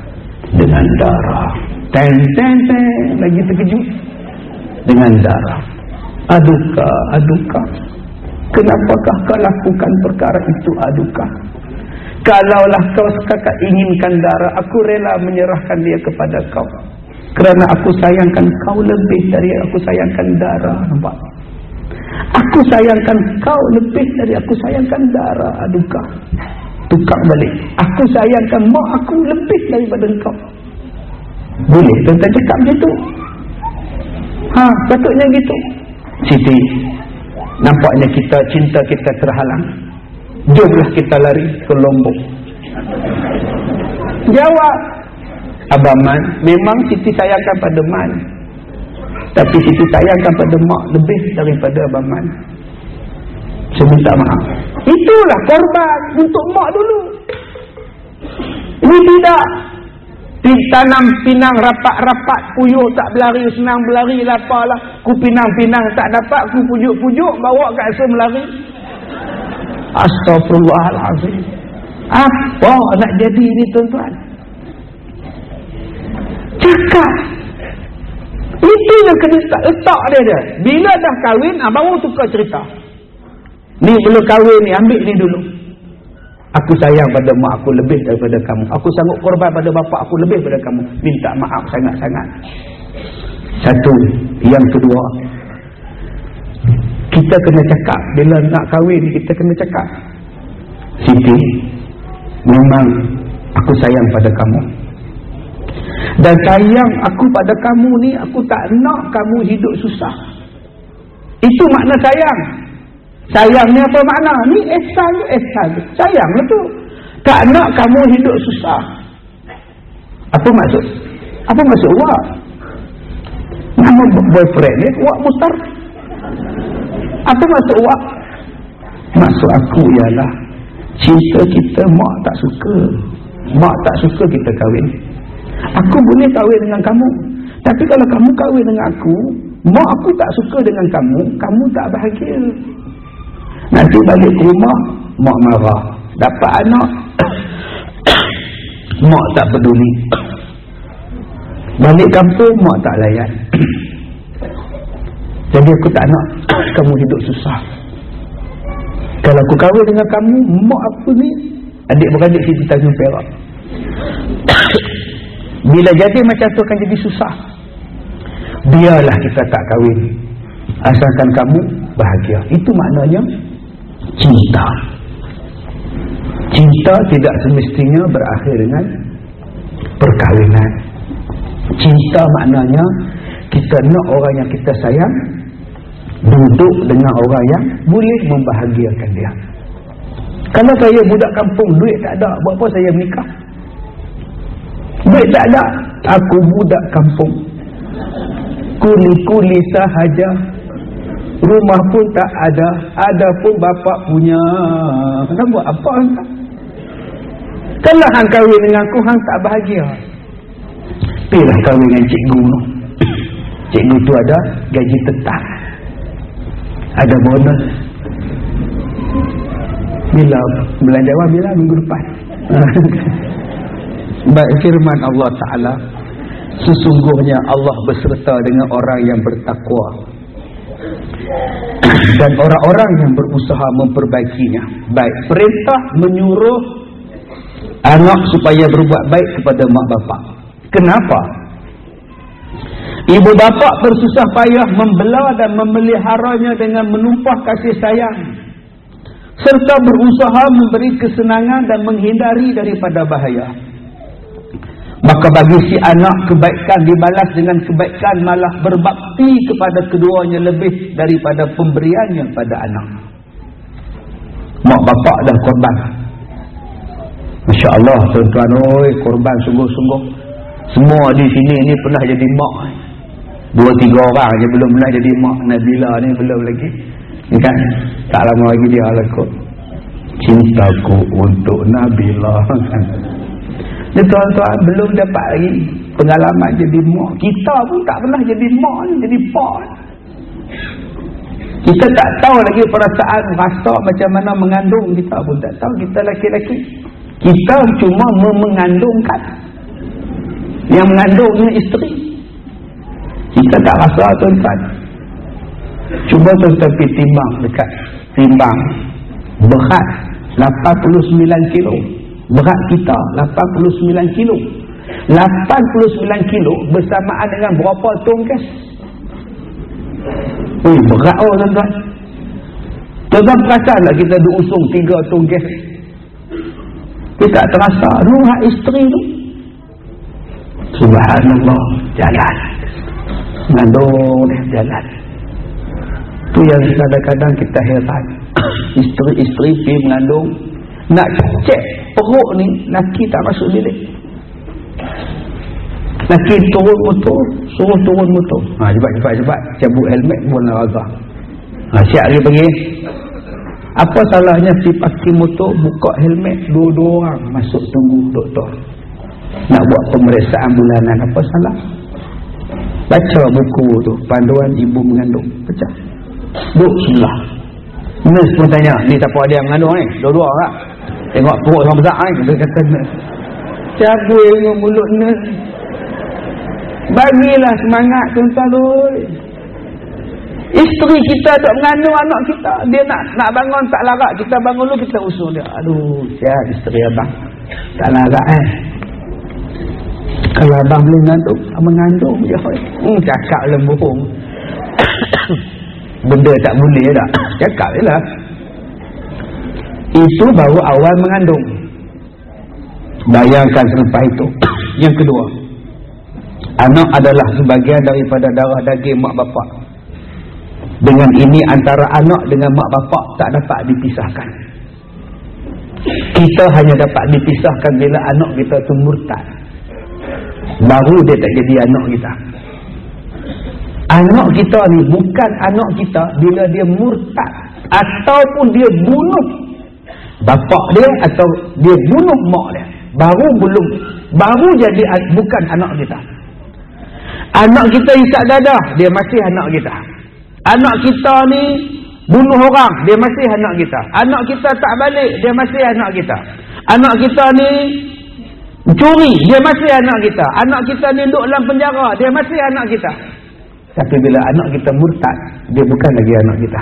Dengan darah. Teng teng teng. Lagi terkejut. Dengan darah. Aduka, aduka. Kenapakah kau lakukan perkara itu aduka? Kalaulah kau sekakak inginkan darah, aku rela menyerahkan dia kepada kau. Kerana aku sayangkan kau lebih dari aku sayangkan darah. Nampak? Aku sayangkan kau lebih dari aku sayangkan darah. Aduka. Tukar balik. Aku sayangkan mak aku lebih daripada kau. Boleh tuan-tuan cakap macam tu? Ha, patutnya gitu. Siti Nampaknya kita cinta kita terhalang. Jomlah kita lari ke Lombok. Jawab Abang Man Memang Siti sayangkan pada Man. Tapi Siti sayangkan pada Mak Lebih daripada Abang Man. Saya minta maaf. Itulah korban untuk Mak dulu. Ini tidak Tanam pinang rapat-rapat puyuh tak berlari senang berlari laparlah. Ku pinang-pinang tak dapat ku pujuk-pujuk bawa kat asa melari. Astagfirullahalazim. Apa nak jadi ni tuan-tuan? Cakap. Itu yang kena letak dia dia. Bila dah kahwin, ah, baru tukar cerita. Ni belum kahwin ni, ambil ni dulu. Aku sayang pada mak aku lebih daripada kamu. Aku sanggup korban pada bapa aku lebih daripada kamu. Minta maaf sangat-sangat. Satu. Yang kedua. Kita kena cakap. Bila nak kahwin, kita kena cakap. Siti. Memang aku sayang pada kamu. Dan sayang aku pada kamu ni, aku tak nak kamu hidup susah. Itu makna sayang. Sayang ni apa makna? Ni ihsan tu ihsan. Sayang tu. Tak nak kamu hidup susah. Apa maksud? Apa maksud wak? Nama boyfriend ni wak mutar. Apa maksud wak? Maksud aku ialah cinta kita mak tak suka. Mak tak suka kita kahwin. Aku boleh kahwin dengan kamu. Tapi kalau kamu kahwin dengan aku, mak aku tak suka dengan kamu, kamu tak bahagia. Nanti balik rumah, mak marah. Dapat anak, mak tak peduli. Balik kampung, mak tak layan. Jadi aku tak nak kamu hidup susah. Kalau aku kahwin dengan kamu, mak aku ni, adik-beradik si Tanjung Perak. Bila jadi macam tu akan jadi susah. Biarlah kita tak kahwin. Asalkan kamu bahagia. Itu maknanya cinta. Cinta tidak semestinya berakhir dengan perkahwinan. Cinta maknanya kita nak orang yang kita sayang duduk dengan orang yang boleh membahagiakan dia kalau saya budak kampung duit tak ada buat apa saya menikah duit tak ada aku budak kampung kuli-kuli sahaja rumah pun tak ada ada pun bapak punya. Nak buat apa entah kalau hang kahwin dengan aku hang tak bahagia. Pilih kahwin dengan cikgu cikgu tu ada gaji tetap. Ada bonus. Bila bulan Jawa bila? Minggu depan. Baik firman Allah Ta'ala. Sesungguhnya Allah berserta dengan orang yang bertakwa dan orang-orang yang berusaha memperbaikinya. Baik perintah menyuruh anak supaya berbuat baik kepada mak bapak. Kenapa? Ibu bapak bersusah payah membela dan memeliharanya dengan menumpah kasih sayang. Serta berusaha memberi kesenangan dan menghindari daripada bahaya maka bagi si anak kebaikan dibalas dengan kebaikan malah berbakti kepada keduanya lebih daripada pemberiannya pada anak. Mak bapak dah korban. Masya Allah tuan-tuan korban sungguh-sungguh. Semua di sini ni pernah jadi mak. Dua tiga orang je belum pernah jadi mak. Nabila ni belum lagi. Kan? Tak lama lagi dia lah kot. Cintaku untuk Nabila. kan ni tuan-tuan belum dapat lagi pengalaman jadi mak. Kita pun tak pernah jadi mak ni jadi pak. Kita tak tahu lagi perasaan rasa macam mana mengandung kita pun tak tahu. Kita laki-laki kita cuma memengandungkan yang mengandungnya isteri. Kita tak rasa tuan-tuan. Cuba tuan-tuan pergi timbang dekat timbang berat 89 kilo berat kita 89 kilo. 89 kilo bersamaan dengan berapa tongkas Ui, berat oh tuan-tuan. Tuan-tuan perasan tak kita diusung 3 tongkas kita tak terasa. Nuhat isteri tu. Subhanallah. Jalan. Mengandung jalan. Tu yang kadang-kadang kita heran. Isteri-isteri pergi mengandung. Nak cek perut ni laki tak masuk bilik. Laki turun motor suruh turun motor. Ha, cepat cepat cepat. Cabut helmet pun lah rasa ha, siap lagi pergi apa salahnya si pakai motor buka helmet dua-dua orang masuk tunggu doktor? Nak buat pemeriksaan bulanan apa salah? Baca buku tu panduan ibu mengandung. Baca. Duduk sebelah nurse pun tanya ni siapa dia mengandung ni? Dua-dua orang tengok perut orang besar ni dia kata siapa dengan mulut nurse bagilah semangat tuan-tuan tu isteri kita tak mengandung anak kita. Dia nak nak bangun tak larat. Kita bangun dulu kita usul dia. Aduh siap isteri abang. Tak larat eh. Kalau abang belum mengandung mengandung je hmm, cakap lembuhung benda tak boleh tak? Cakap je lah itu baru awal mengandung. Bayangkan selepas itu. Yang kedua. Anak adalah sebagian daripada darah daging mak bapak. Dengan ini antara anak dengan mak bapak tak dapat dipisahkan. Kita hanya dapat dipisahkan bila anak kita itu murtad. Baru dia tak jadi anak kita. Anak kita ni bukan anak kita bila dia murtad ataupun dia bunuh bapak dia atau dia bunuh mak dia. Baru belum. Baru jadi bukan anak kita. Anak kita isap dadah dia masih anak kita. Anak kita ni bunuh orang dia masih anak kita. Anak kita tak balik dia masih anak kita. Anak kita ni curi dia masih anak kita. Anak kita ni duduk dalam penjara dia masih anak kita. Tapi bila anak kita murtad, dia bukan lagi anak kita.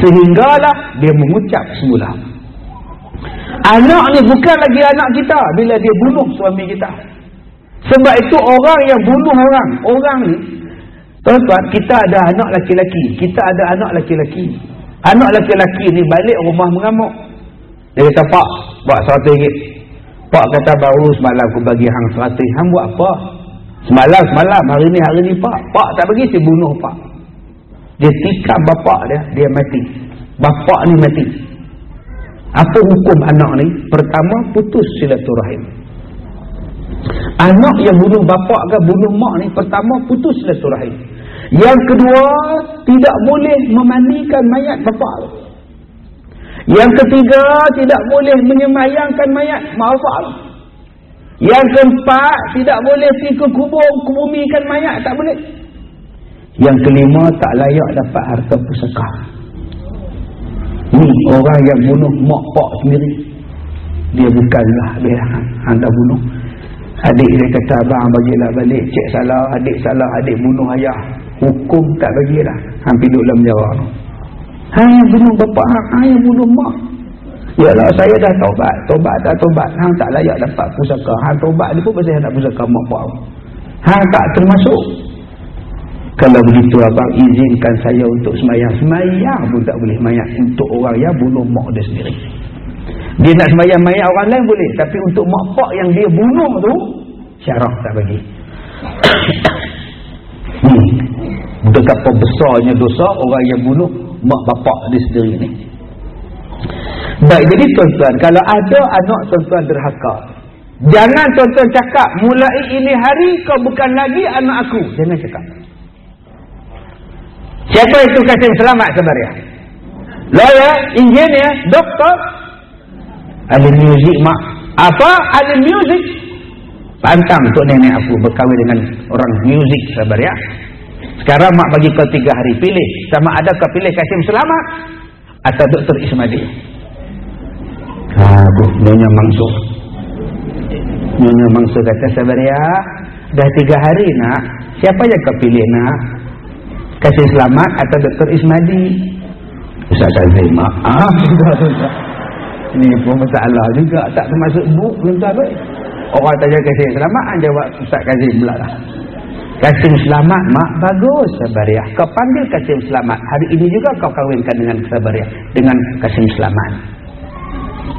Sehinggalah dia mengucap semula. Anak ni bukan lagi anak kita bila dia bunuh suami kita. Sebab itu orang yang bunuh orang, orang ni, tuan-tuan, kita ada anak laki-laki. Kita ada anak laki-laki. Anak laki-laki ni balik rumah mengamuk. Dia kata, Pak, buat seratus ringgit. Pak kata, baru semalam aku bagi hang seratus. Hang buat apa? Semalam, semalam. Hari ni, hari ni, Pak. Pak tak bagi, saya bunuh, Pak. dia tikam bapak dia dia mati bapak ni mati apa hukum anak ni? Pertama putus silaturahim. Anak yang bunuh bapak ke bunuh mak ni pertama putus silaturahim. Yang kedua tidak boleh memandikan mayat bapak. Yang ketiga tidak boleh menyemayangkan mayat bapak. Yang keempat, tidak boleh pergi ke kubur, kebumikan mayat, tak boleh. Yang kelima, tak layak dapat harta pusaka. Ni orang yang bunuh mak pak sendiri. Dia bukanlah dia anda bunuh. Adik dia kata, abang bagilah balik. Cik salah, adik salah, adik bunuh ayah. Hukum tak bagilah. Hampir duduk dalam jawab. Hang bunuh bapak, hang yang bunuh mak. Yalah saya dah taubat. Taubat tak taubat. Hang tak layak dapat pusaka. Hang taubat ni pun pasal nak pusaka mak pak. Hang tak termasuk. Kalau begitu abang izinkan saya untuk semayang. Semayang pun tak boleh mayat untuk orang yang bunuh mak dia sendiri. Dia nak semayang mayat orang lain boleh. Tapi untuk mak pak yang dia bunuh tu, syarah tak bagi. hmm. Betapa besarnya dosa orang yang bunuh mak bapak dia sendiri ni. Baik, jadi tuan-tuan, kalau ada anak tuan-tuan derhaka, jangan tuan-tuan cakap, mulai ini hari kau bukan lagi anak aku. Jangan cakap. Siapa itu kasih selamat sebenarnya? Lawyer, engineer, doktor, ahli muzik mak. Apa? Ahli muzik. Pantang untuk nenek aku berkahwin dengan orang muzik sebenarnya. Sekarang mak bagi kau tiga hari pilih. Sama ada kau pilih kasih selamat atau doktor Ismail. Aduh, Nyonya Mangso. Nyonya Mangso kata sabar ya. Dah tiga hari nak. Siapa yang kau pilih nak? Kasih selamat atau Dr. Ismadi? Ustaz Kazim, maaf. Ini pun masalah juga. Tak termasuk buk. Orang tanya kasih selamat, jawab Ustaz Kazim pula lah. Kasim selamat mak bagus Sabariah kau panggil Kasim selamat hari ini juga kau kahwinkan dengan Sabariah dengan Kasim selamat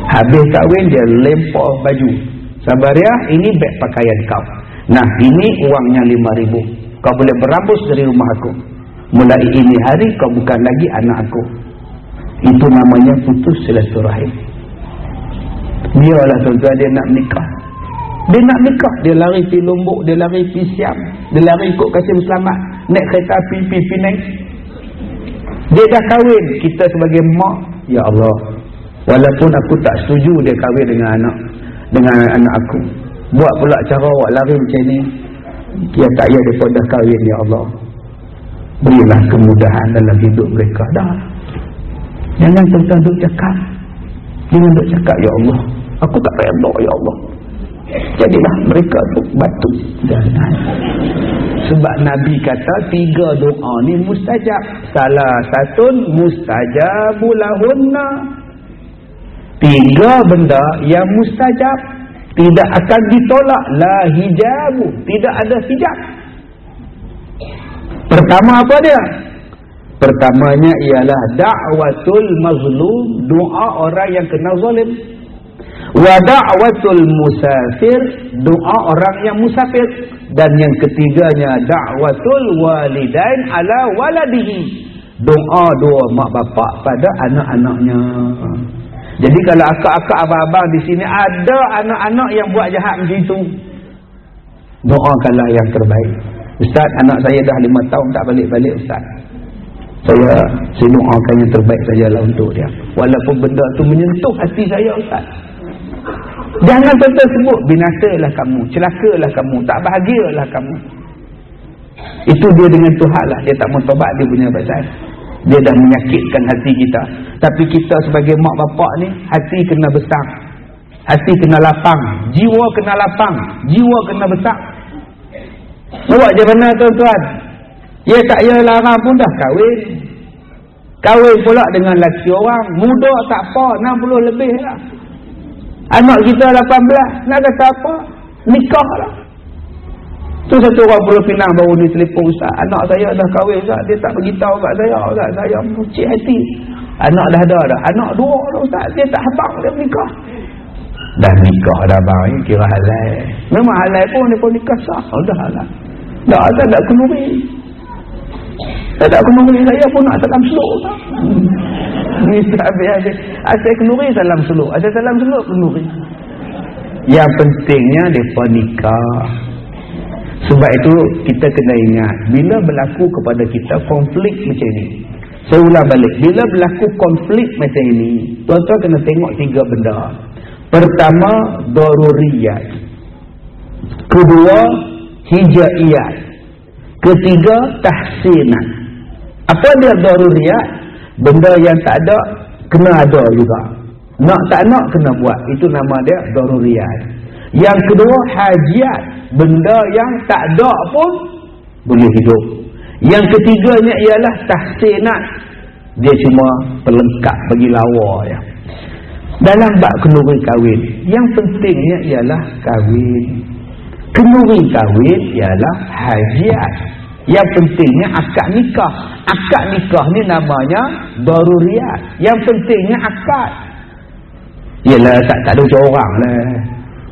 habis kahwin dia lempar baju Sabariah ini beg pakaian kau nah ini uangnya lima ribu kau boleh berambus dari rumah aku mulai ini hari kau bukan lagi anak aku itu namanya putus silaturahim biarlah tuan-tuan dia nak menikah dia nak nikah, dia lari pergi Lombok, dia lari pergi Siam, dia lari ikut Kasim Selamat, naik kereta api pergi Penang. Dia dah kahwin, kita sebagai mak, ya Allah. Walaupun aku tak setuju dia kahwin dengan anak dengan anak aku. Buat pula cara awak lari macam ni. Dia tak ya depa dah kahwin ya Allah. Berilah kemudahan dalam hidup mereka dah. Jangan tentang duk cakap. Jangan duk cakap ya Allah. Aku tak redha ya Allah. Jadilah mereka tu batu jangan. Sebab Nabi kata tiga doa ni mustajab. Salah satu mustajabulahunna. Tiga benda yang mustajab tidak akan ditolak la hijabu, tidak ada hijab. Pertama apa dia? Pertamanya ialah da'watul mazlum, doa orang yang kena zalim. Wa da'watul musafir doa orang yang musafir. Dan yang ketiganya da'watul walidain ala waladihi. Doa doa mak bapak pada anak-anaknya. Jadi kalau akak-akak abang-abang di sini ada anak-anak yang buat jahat macam itu. Doakanlah yang terbaik ustaz anak saya dah lima tahun tak balik-balik ustaz saya saya doakan yang terbaik sajalah untuk dia walaupun benda tu menyentuh hati saya ustaz Jangan tuan-tuan sebut binasalah kamu, celakalah kamu, tak bahagialah kamu. Itu dia dengan Tuhan lah. Dia tak mau tobat dia punya pasal. Dia dah menyakitkan hati kita. Tapi kita sebagai mak bapak ni, hati kena besar. Hati kena lapang. Jiwa kena lapang. Jiwa kena besar. Buat je mana tuan-tuan? Ya tak ya larang pun dah kahwin. Kahwin pula dengan lelaki orang. Muda tak apa, 60 lebih lah. Anak kita 18, nak kata apa? Nikah lah. Tu satu orang perlu pinang baru ni telefon Ustaz. Anak saya dah kahwin Ustaz. Dia tak beritahu kat saya Ustaz. Saya pucik hati. Anak dah ada dah. Anak dua dah Ustaz. Dia tak habang dia menikah. Dah nikah dah bang. Kira halal. Memang halal pun dia pun nikah sah. Oh, dah halal. Dah ada tak keluri. Tak ada kenuri saya pun nak salam seluk. Ni habis-habis. Asal kenuri salam seluk. Asal salam seluk kenuri. Yang pentingnya mereka nikah. Sebab itu kita kena ingat. Bila berlaku kepada kita konflik macam ni. Saya ulang balik. Bila berlaku konflik macam ini. Tuan-tuan kena tengok tiga benda. Pertama, doruriyat. Kedua, hijaiyat. Ketiga, tahsinat. Apa dia doruriyat? Benda yang tak ada, kena ada juga. Nak tak nak, kena buat. Itu nama dia doruriyat. Yang kedua, hajiat. Benda yang tak ada pun, boleh hidup. Yang ketiganya ialah tahsinat. Dia cuma pelengkap bagi lawa ya. Dalam bab kenuri kahwin, yang pentingnya ialah kahwin. Kenuri kahwin ialah hajiat. Yang pentingnya akad nikah. Akad nikah ni namanya daruriyat. Yang pentingnya akad. Ialah tak, tak ada macam orang lah.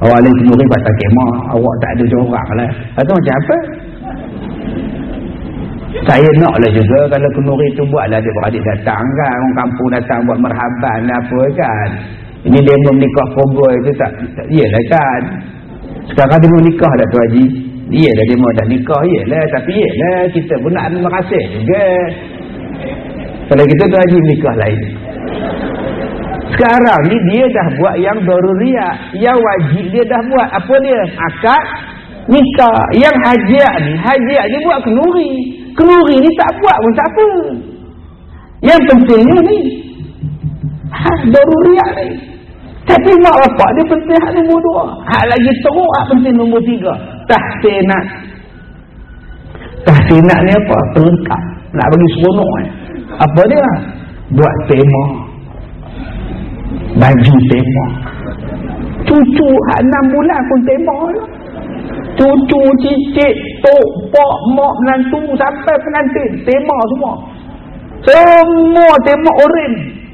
Awak lain kenuri patah kemah. Awak tak ada macam orang lah. Itu macam apa? Saya nak lah juga kalau kenuri tu buatlah dia beradik datang kan. Orang kampung datang buat merhaban apa kan. Ini demo nikah kubur itu tak, tak iyalah kan. Sekarang demo nikah dah tu Haji. Iyalah demo dah nikah iyalah. Tapi iyalah kita pun nak terima kasih juga. Kalau kita tu Haji nikah lain. Sekarang ni dia dah buat yang daruriyah. Yang wajib dia dah buat. Apa dia? Akad nikah. Yang hajiat ni. Hajiat ni buat kenuri. Kenuri ni tak buat pun tak apa. Yang pentingnya ni. Ha, daruriyah ni. Tapi mak bapak dia penting hak nombor dua. Hak lagi teruk hak penting nombor tiga. Tahsinat. Tahsinat ni apa? Pelengkap. Nak bagi seronok eh. Apa dia? Buat tema. Baju tema. Cucu hak enam bulan pun tema lah. Cucu, cicit, tok, pok, mak, menantu sampai pengantin. Tema semua. Semua tema orange.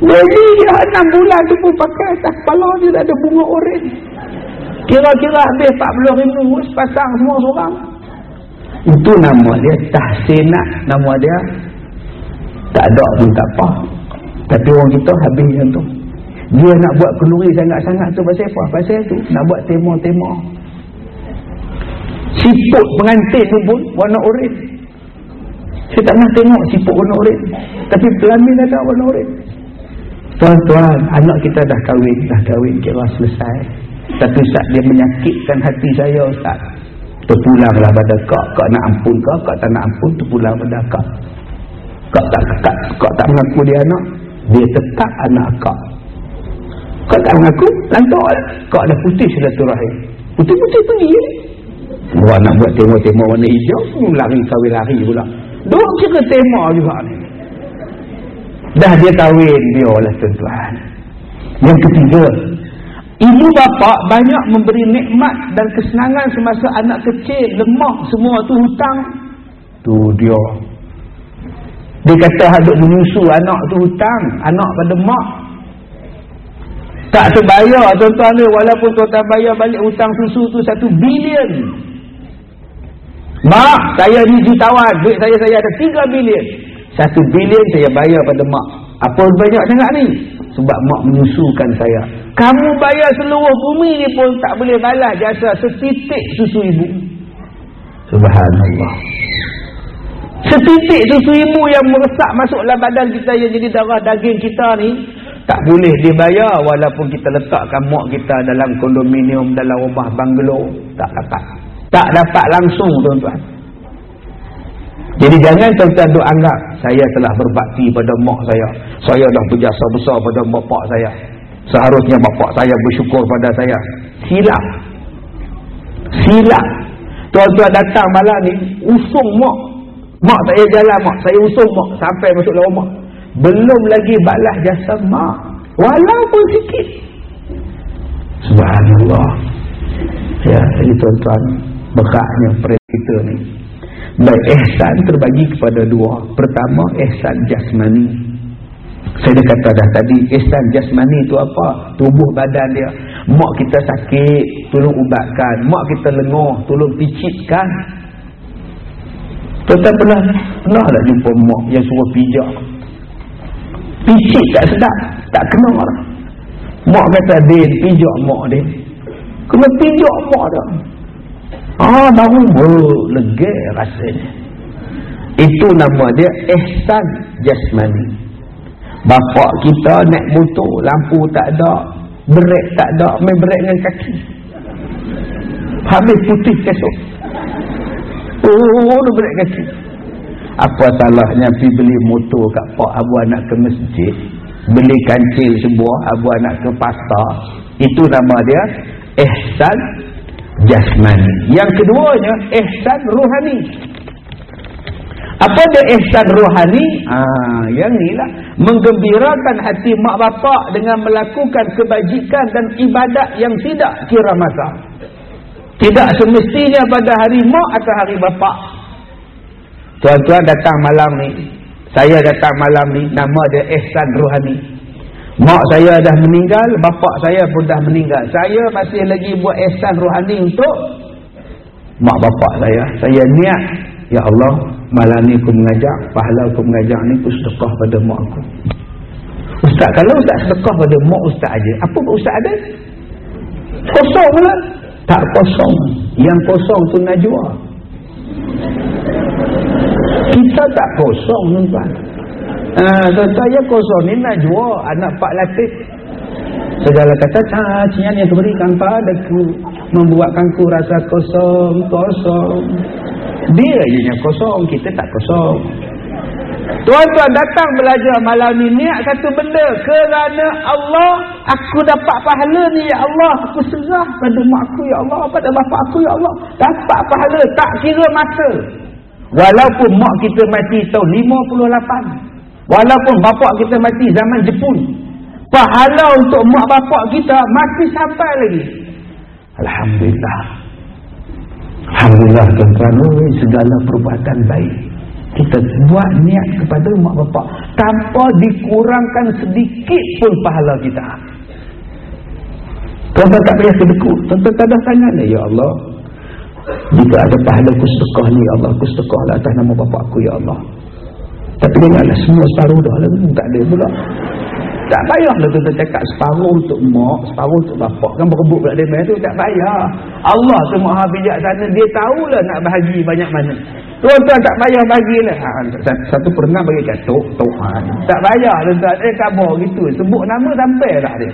Baby dia enam bulan tu pun pakai atas kepala dia tak ada bunga oren. Kira-kira habis 40 ribu sepasang semua seorang. Itu nama dia tahsinat. Nama dia tak ada pun tak apa. Tapi orang kita habis macam tu. Dia nak buat kenduri sangat-sangat tu pasal apa? Pasal tu nak buat tema-tema. Siput pengantin tu pun warna oren. Saya tak nak tengok siput warna oren. Tapi pelamin ada warna oren. Tuan-tuan, anak kita dah kahwin, dah kahwin kira selesai. Tapi Ustaz dia menyakitkan hati saya Ustaz. Terpulanglah pada kak, kak nak ampun kak, kak tak nak ampun, terpulang pada kak. Kak tak kak, kak tak mengaku dia anak, dia tetap anak kak. Kak tak mengaku, lantar lah. Kak dah putih silaturahim. Putih-putih pergi. Orang nak buat tema-tema warna hijau, lari kahwin lari pula. Dua kira tema juga ni. Dah dia kahwin dia oleh tuan-tuan. Yang ketiga, ibu bapa banyak memberi nikmat dan kesenangan semasa anak kecil lemah semua tu hutang. Tu dia. Dia kata hadut menyusu anak tu hutang, anak pada mak. Tak terbayar tuan-tuan ni walaupun tuan-tuan bayar balik hutang susu tu satu bilion. Mak, saya ni jutawan, duit saya saya ada tiga bilion. Satu bilion saya bayar pada mak. Apa banyak sangat ni? Sebab mak menyusukan saya. Kamu bayar seluruh bumi ni pun tak boleh balas jasa setitik susu ibu. Subhanallah. Setitik susu ibu yang meresak masuk dalam badan kita yang jadi darah daging kita ni. Tak boleh dibayar walaupun kita letakkan mak kita dalam kondominium, dalam rumah banglo. Tak dapat. Tak dapat langsung tuan-tuan. Jadi jangan tuan-tuan duk anggap saya telah berbakti pada mak saya. Saya dah berjasa besar pada bapak saya. Seharusnya bapak saya bersyukur pada saya. Silap. Silap. Tuan-tuan datang malam ni usung mak. Mak saya jalan mak. Saya usung mak sampai masuk dalam rumah. Belum lagi balas jasa mak. Walaupun sikit. Subhanallah. Ya, ini tuan-tuan. Bekaknya perintah ni. Baik, ihsan terbagi kepada dua. Pertama, ihsan jasmani. Saya dah kata dah tadi, ihsan jasmani itu apa? Tubuh badan dia. Mak kita sakit, tolong ubatkan. Mak kita lenguh, tolong picitkan. Tuan-tuan pernah, pernah tak jumpa mak yang suruh pijak? Picit tak sedap, tak kena lah. Mak kata, Din, pijak mak Din. Kena pijak mak dah. Ah, baru oh, lega rasanya. Itu nama dia ihsan jasmani. Bapak kita naik motor, lampu tak ada, brek tak ada, main brek dengan kaki. Habis putih esok. Oh, dia brek kaki. Apa salahnya pergi beli motor kat pak abu anak ke masjid, beli kancil sebuah abu anak ke pasar. Itu nama dia ihsan jasmani. Yang keduanya ihsan rohani. Apa dia ihsan rohani? Ah, yang inilah menggembirakan hati mak bapak dengan melakukan kebajikan dan ibadat yang tidak kira masa. Tidak semestinya pada hari mak atau hari bapak. Tuan-tuan datang malam ni. Saya datang malam ni. Nama dia ihsan rohani. Mak saya dah meninggal, bapak saya pun dah meninggal. Saya masih lagi buat ihsan rohani untuk mak bapak saya. Saya niat, Ya Allah, malam ni aku mengajak, pahala aku mengajak ni aku sedekah pada mak aku. Ustaz, kalau ustaz sedekah pada mak ustaz aja, apa ustaz ada? Kosong lah. Tak kosong. Yang kosong tu najwa. Kita tak kosong, tuan-tuan. Ah, saya kosong ni nak jual anak Pak Latif. Segala kata, ah, cian yang berikan padaku. Membuatkanku rasa kosong, kosong. Dia yang kosong, kita tak kosong. Tuan-tuan datang belajar malam ni niat satu benda. Kerana Allah, aku dapat pahala ni ya Allah. Aku serah pada mak aku ya Allah. Pada bapa aku ya Allah. Dapat pahala, tak kira masa. Walaupun mak kita mati tahun 58. Walaupun bapak kita mati zaman Jepun. Pahala untuk mak bapak kita masih sampai lagi. Alhamdulillah. Alhamdulillah tuan-tuan. Segala perbuatan baik. Kita buat niat kepada mak bapak. Tanpa dikurangkan sedikit pun pahala kita. Tuan-tuan tak payah kedekut. Tuan-tuan tak ada tangan. Ya Allah. Jika ada pahala kusedekah ni, Ya Allah. Kusedekah lah atas nama bapak aku, Ya Allah. Tapi dengarlah semua separuh dah lah. Tak ada pula. Tak payahlah kita cakap separuh untuk mak, separuh untuk bapak. Kan berebut pula dia tu. Tak payah. Allah tu maha bijak sana. Dia tahulah nak bahagi banyak mana. Tuan-tuan tak payah bagilah. Ha, satu pernah bagi katuk. Tuhan. Tak payah tuan-tuan. Eh kabar gitu. Sebut nama sampai tak dia.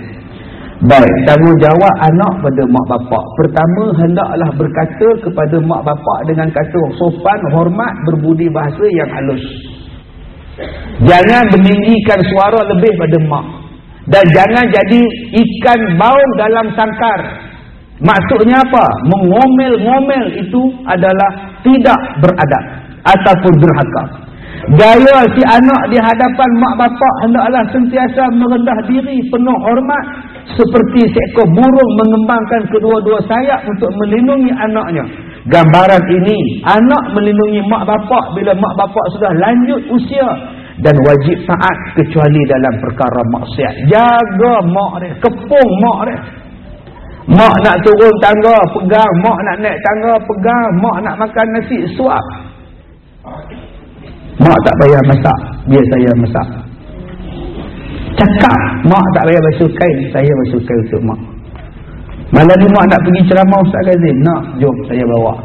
Baik, tanggungjawab anak pada mak bapak. Pertama, hendaklah berkata kepada mak bapak dengan kata sopan, hormat, berbudi bahasa yang halus. Jangan meninggikan suara lebih pada mak. Dan jangan jadi ikan baung dalam sangkar. Maksudnya apa? Mengomel-ngomel itu adalah tidak beradab. Ataupun derhaka. Gaya si anak di hadapan mak bapak hendaklah sentiasa merendah diri penuh hormat. Seperti seekor burung mengembangkan kedua-dua sayap untuk melindungi anaknya. Gambaran ini, anak melindungi mak bapak bila mak bapak sudah lanjut usia dan wajib taat kecuali dalam perkara maksiat. Jaga mak dia, kepung mak dia. Mak nak turun tangga, pegang. Mak nak naik tangga, pegang. Mak nak makan nasi, suap. Mak tak payah masak, biar saya masak. Cakap, mak tak payah basuh kain, saya basuh kain untuk mak. Malam ni mak nak pergi ceramah Ustaz Gazin, nak, jom saya bawa.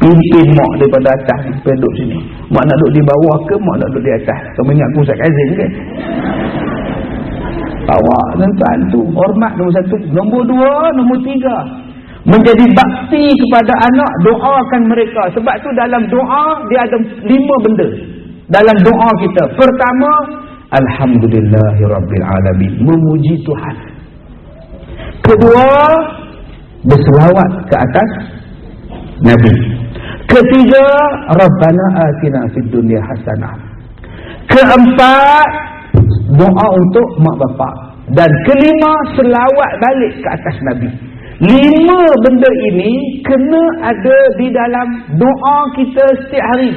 Pimpin mak daripada atas sampai duduk sini. Mak nak duduk di bawah ke mak nak duduk di atas? Kamu ingat aku Ustaz Kazim ke? Bawa tuan tu hormat nombor satu. Nombor dua nombor tiga. Menjadi bakti kepada anak doakan mereka. Sebab tu dalam doa dia ada lima benda dalam doa kita. Pertama Alhamdulillahirrabbilalamin memuji Tuhan kedua berselawat ke atas Nabi Ketiga, Rabbana atina fid dunya hasanah. Keempat, doa untuk mak bapak. Dan kelima, selawat balik ke atas Nabi. Lima benda ini kena ada di dalam doa kita setiap hari.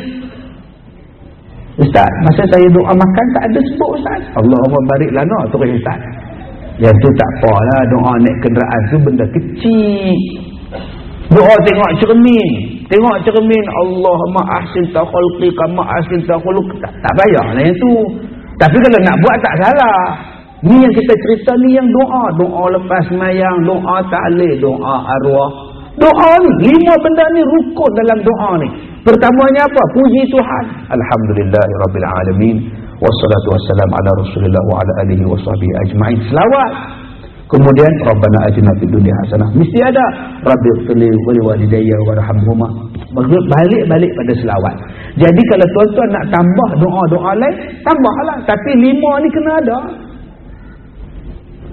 Ustaz, masa saya doa makan tak ada sebut Ustaz. Allahumma barik lana tu Ustaz. Yang tu tak apalah doa naik kenderaan tu benda kecil. Doa tengok cermin tengok cermin Allah ma'ahsin takhulqi ma'ahsin takhulq tak, tak payah lah yang tu. Tapi kalau nak buat tak salah. Ni yang kita cerita ni yang doa. Doa lepas mayang doa ta'lih doa arwah. Doa ni lima benda ni rukun dalam doa ni. Pertamanya apa? Puji Tuhan. Alhamdulillahirabbil wassalatu wassalam ala rasulillah wa ala alihi washabihi ajma'in. Selawat. Kemudian rabbana atina fid dunya hasanah. Mesti ada. Rabbi ighfirli wa liwalidayya warhamhuma. Balik-balik pada selawat. Jadi kalau tuan-tuan nak tambah doa-doa lain tambahlah. Tapi lima ni kena ada.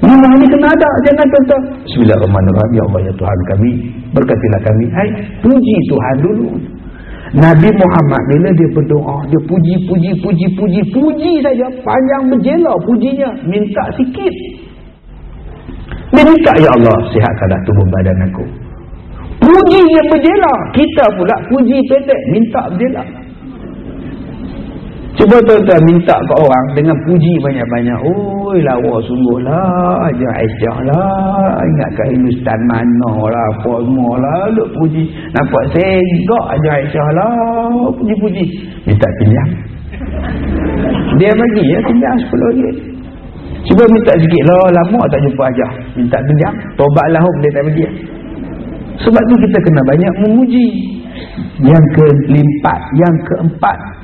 Lima ni kena ada. Jangan tuan-tuan. Bismillahirrahmanirrahim. Ya Allah ya Tuhan kami. Berkatilah kami. Hai puji Tuhan dulu Nabi Muhammad bila dia berdoa, dia puji, puji, puji, puji, puji saja. Panjang berjela pujinya. Minta sikit. Dia minta, Ya Allah, sihatkanlah tubuh badan aku. Puji yang berjela. Kita pula puji pendek. Minta berjela. Cuba tuan-tuan minta ke orang dengan puji banyak-banyak. Oi lawa sungguh lah. Ajar Aisyah lah. Ingat ke Hindustan mana lah. Apa semua lah. Duk puji. Nampak segak ajar Aisyah lah. Puji-puji. Minta pinjam. Dia bagi ya pinjam 10 ringgit. Cuba minta sikit lah. Lama tak jumpa ajar. Minta pinjam. Tobat lah dia tak bagi. Sebab tu kita kena banyak memuji. Yang keempat. Yang keempat.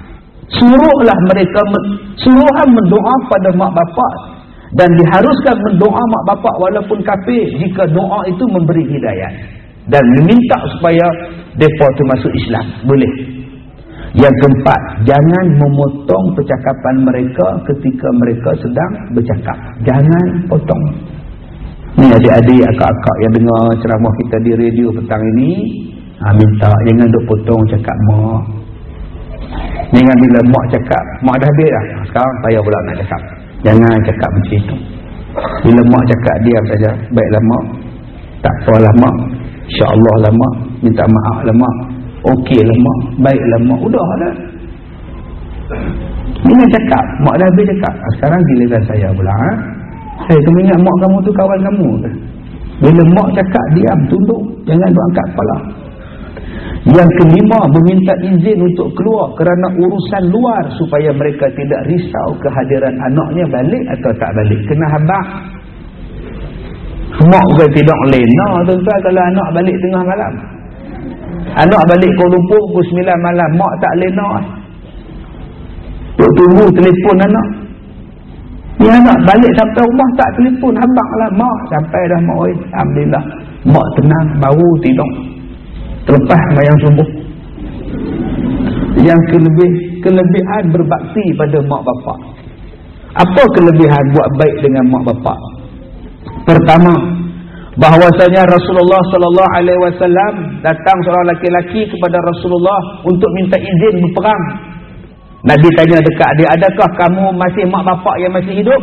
Suruhlah mereka suruhan mendoa pada mak bapak. Dan diharuskan mendoa mak bapak walaupun kafir jika doa itu memberi hidayah. Dan meminta supaya depa tu masuk Islam. Boleh? Yang keempat jangan memotong percakapan mereka ketika mereka sedang bercakap. Jangan potong. Ni adik-adik akak-akak yang dengar ceramah kita di radio petang ini ha, minta jangan duk potong cakap mak Jangan bila mak cakap, mak dah habis dah. Sekarang saya pula nak cakap. Jangan cakap macam itu. Bila mak cakap, diam saja. Baiklah mak. Tak apalah mak. InsyaAllah lah mak. Minta maaf lah mak. Okey lah mak. Baiklah mak. Udah lah. Jangan cakap. Mak dah habis cakap. Sekarang giliran saya pula. Ha? Saya hey, ingat mak kamu tu kawan kamu? Bila mak cakap, diam. Tunduk. Jangan duk angkat kepala. Yang kelima meminta izin untuk keluar kerana urusan luar supaya mereka tidak risau kehadiran anaknya balik atau tak balik. Kena habak. Mak bukan tidak lena tuan-tuan kalau anak balik tengah malam. Anak balik Kuala Lumpur pukul 9 malam. Mak tak lena. Tuk tunggu telefon anak. Ni anak balik sampai rumah tak telefon. Habak lah. Mak sampai dah mak. Alhamdulillah. Mak tenang. Baru tidur terlepas mayang subuh yang kelebih kelebihan berbakti pada mak bapak. Apa kelebihan buat baik dengan mak bapak? Pertama bahwasanya Rasulullah sallallahu alaihi wasallam datang seorang laki-laki kepada Rasulullah untuk minta izin berperang. Nabi tanya dekat dia adakah kamu masih mak bapak yang masih hidup?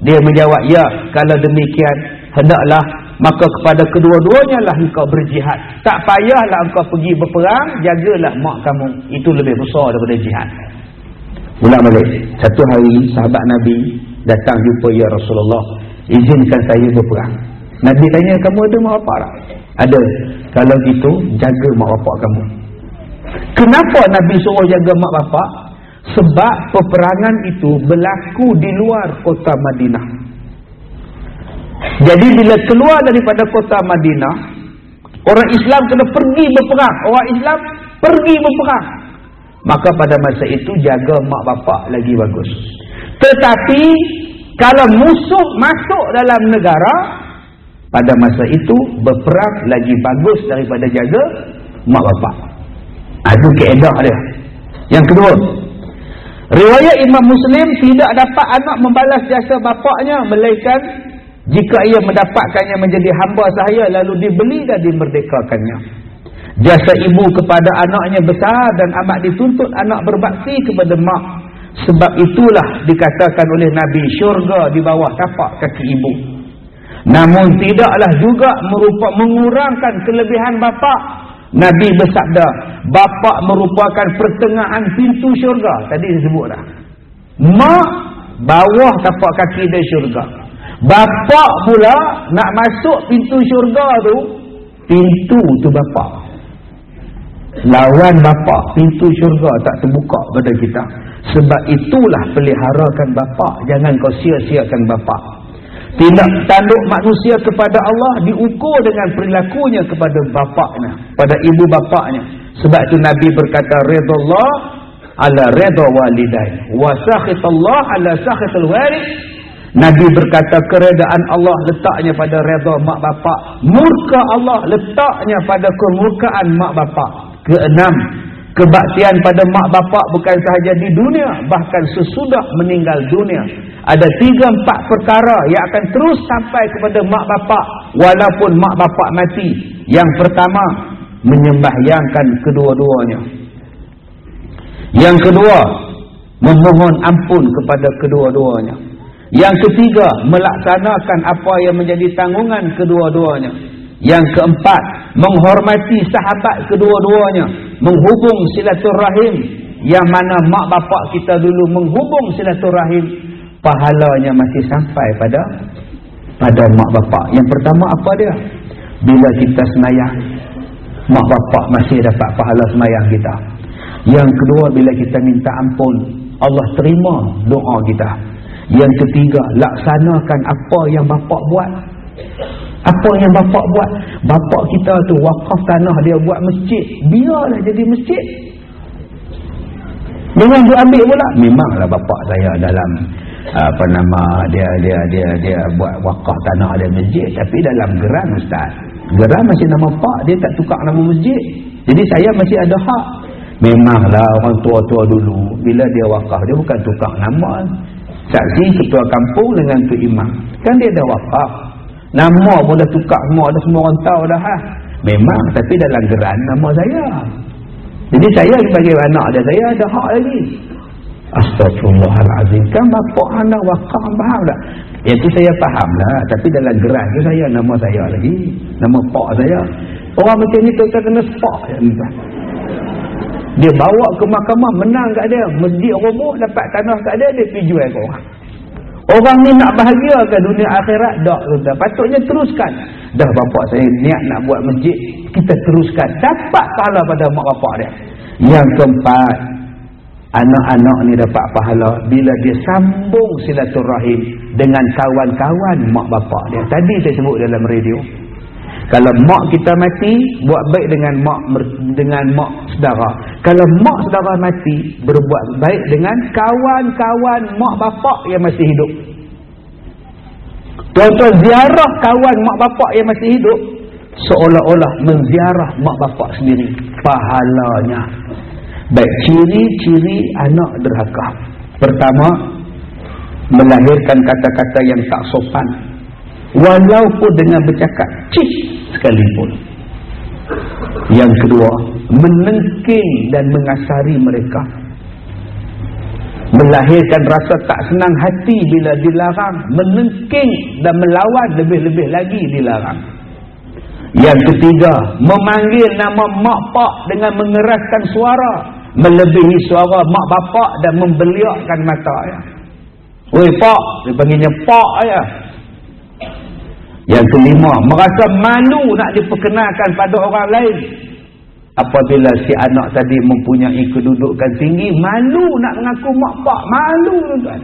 Dia menjawab ya kalau demikian hendaklah maka kepada kedua-duanya lah engkau berjihad. Tak payahlah engkau pergi berperang jagalah mak kamu. Itu lebih besar daripada jihad. Ulang balik. Satu hari sahabat Nabi datang jumpa ya Rasulullah. Izinkan saya berperang. Nabi tanya kamu ada mak bapak tak? ada. Kalau gitu jaga mak bapak kamu. Kenapa Nabi suruh jaga mak bapak? Sebab peperangan itu berlaku di luar kota Madinah jadi bila keluar daripada kota Madinah, orang Islam kena pergi berperang. Orang Islam pergi berperang. Maka pada masa itu jaga mak bapak lagi bagus. Tetapi kalau musuh masuk dalam negara, pada masa itu berperang lagi bagus daripada jaga mak bapak. Itu keedah dia. Yang kedua, riwayat Imam Muslim tidak dapat anak membalas jasa bapaknya melainkan jika ia mendapatkannya menjadi hamba sahaya lalu dibeli dan dimerdekakannya. Jasa ibu kepada anaknya besar dan amat dituntut anak berbakti kepada mak. Sebab itulah dikatakan oleh Nabi syurga di bawah tapak kaki ibu. Namun tidaklah juga merupa mengurangkan kelebihan bapa. Nabi bersabda, bapa merupakan pertengahan pintu syurga. Tadi disebut dah. Mak bawah tapak kaki dia syurga. Bapak pula nak masuk pintu syurga tu, pintu tu bapak. lawan bapa pintu syurga tak terbuka pada kita. Sebab itulah peliharakan bapa jangan kau sia-siakan bapa tindak tanduk manusia kepada Allah diukur dengan perilakunya kepada bapaknya pada ibu bapaknya. Sebab itu Nabi berkata redha Allah ala redha walidain wa sakhitallah ala sakhitul walid Nabi berkata keredaan Allah letaknya pada redha mak bapak. Murka Allah letaknya pada kemurkaan mak bapak. Keenam kebaktian pada mak bapak bukan sahaja di dunia bahkan sesudah meninggal dunia. Ada tiga empat perkara yang akan terus sampai kepada mak bapak walaupun mak bapak mati. Yang pertama menyembahyangkan kedua-duanya. Yang kedua memohon ampun kepada kedua-duanya yang ketiga melaksanakan apa yang menjadi tanggungan kedua-duanya. Yang keempat menghormati sahabat kedua-duanya menghubung silaturahim yang mana mak bapak kita dulu menghubung silaturahim pahalanya masih sampai pada pada mak bapak. Yang pertama apa dia? Bila kita semayang mak bapak masih dapat pahala semayang kita. Yang kedua bila kita minta ampun Allah terima doa kita yang ketiga laksanakan apa yang bapak buat. Apa yang bapak buat? Bapak kita tu wakaf tanah dia buat masjid. Biarlah jadi masjid. Dengan dia ambil pula. Memanglah bapak saya dalam apa nama dia dia dia dia buat wakaf tanah dia masjid. Tapi dalam geran ustaz. Geran masih nama pak dia tak tukar nama masjid. Jadi saya masih ada hak. Memanglah orang tua-tua dulu bila dia wakaf dia bukan tukar nama saksi ketua kampung dengan tu imam kan dia ada wakaf Nama boleh tukar semua ada semua orang tahu dah ha. Memang tapi dalam geran nama saya. Jadi saya sebagai anak dia saya ada hak lagi. Astagfirullahalazim. Kan bapak anda wakaf faham tak? Itu saya faham lah. Tapi dalam geran tu saya nama saya lagi. Nama pak saya. Orang macam ni tuan kena spak. Dia bawa ke mahkamah menang kat dia. Masjid roboh dapat tanah kat dia. Dia pergi jual ke orang. Orang ni nak bahagia ke dunia akhirat? Tak. Patutnya teruskan. Dah bapak saya niat nak buat masjid. Kita teruskan. Dapat pahala pada mak bapak dia. Yang keempat. Anak-anak ni dapat pahala. Bila dia sambung silaturahim. Dengan kawan-kawan mak bapak dia. Tadi saya sebut dalam radio. Kalau mak kita mati, buat baik dengan mak dengan mak saudara. Kalau mak saudara mati, berbuat baik dengan kawan-kawan mak bapak yang masih hidup. Tuan-tuan ziarah kawan mak bapak yang masih hidup, seolah-olah menziarah mak bapak sendiri. Pahalanya. Baik, ciri-ciri anak derhaka. Pertama, melahirkan kata-kata yang tak sopan. Walaupun dengan bercakap, cik sekalipun. Yang kedua, menengking dan mengasari mereka. Melahirkan rasa tak senang hati bila dilarang. Menengking dan melawan lebih-lebih lagi dilarang. Yang ketiga, memanggil nama mak pak dengan mengeraskan suara. Melebihi suara mak bapak dan membeliakkan mata. Ya. Oi pak, dia panggilnya pak ya. Yang kelima, merasa malu nak diperkenalkan pada orang lain. Apabila si anak tadi mempunyai kedudukan tinggi, malu nak mengaku mak pak, malu tuan.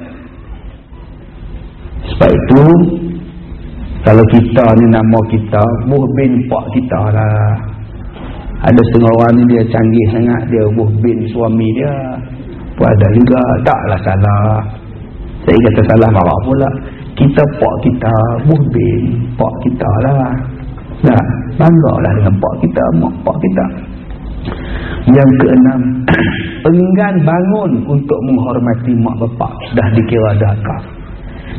Sebab itu, kalau kita ni nama kita, buh bin pak kita lah. Ada setengah orang ni dia canggih sangat, dia buh bin suami dia. Pun ada juga, taklah salah. Saya kata salah marah pula kita pak kita muhbin pak kita lah. Nah, bangga lah dengan pak kita mak pak kita. Yang keenam enggan bangun untuk menghormati mak bapak sudah dikira dakar.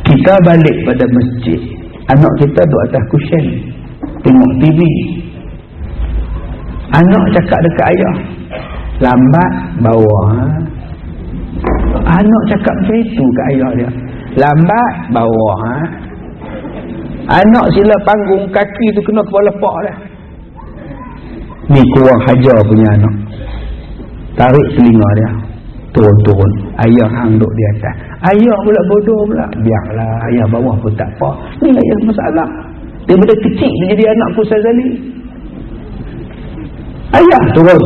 Kita balik pada masjid anak kita duduk atas kusyen tengok TV anak cakap dekat ayah lambat bawa ha? anak cakap macam itu ke ayah dia lambat bawah ha? anak sila panggung kaki tu kena kepala pak dah ni kurang hajar punya anak. Tarik telinga dia. Turun-turun. Ayah hang duduk di atas. Ayah pula bodoh pula. Biarlah ayah bawah pun tak apa. Ni ayah masalah. Daripada kecil dia jadi anak zali. Ayah turun.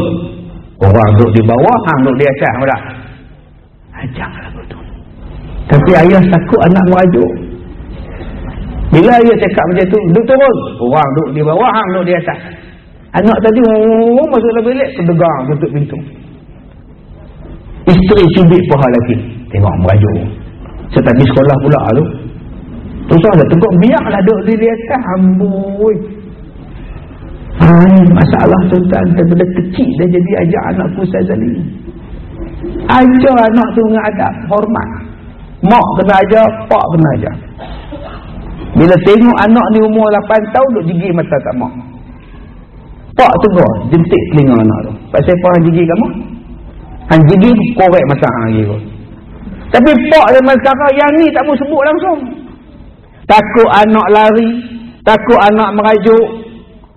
Orang duduk di bawah, hang duduk di atas. Apa tak? Ajarlah betul. Tapi ayah takut anak merajuk. Bila ayah cakap macam tu, duduk turun. Orang duduk di bawah, hang duduk di atas. Anak tadi, masuk dalam bilik, terdegar tutup pintu. Isteri cubit paha lagi. Tengok merajuk. Tetapi sekolah pula tu. Terus ada tengok biarlah duduk di atas. Amboi. Hai, masalah tuan-tuan daripada kecil dah jadi ajar anakku saya tadi. Ajar anak tu mengadap hormat. Mak kena ajar, pak kena ajar. Bila tengok anak ni umur 8 tahun duk gigit mata tak mak. Pak tegur, jentik telinga anak tu. Pasal apa hang gigit kamu? Hang gigit korek masa hang lagi tu. Tapi pak zaman sekarang yang ni tak mau sebut langsung. Takut anak lari, takut anak merajuk,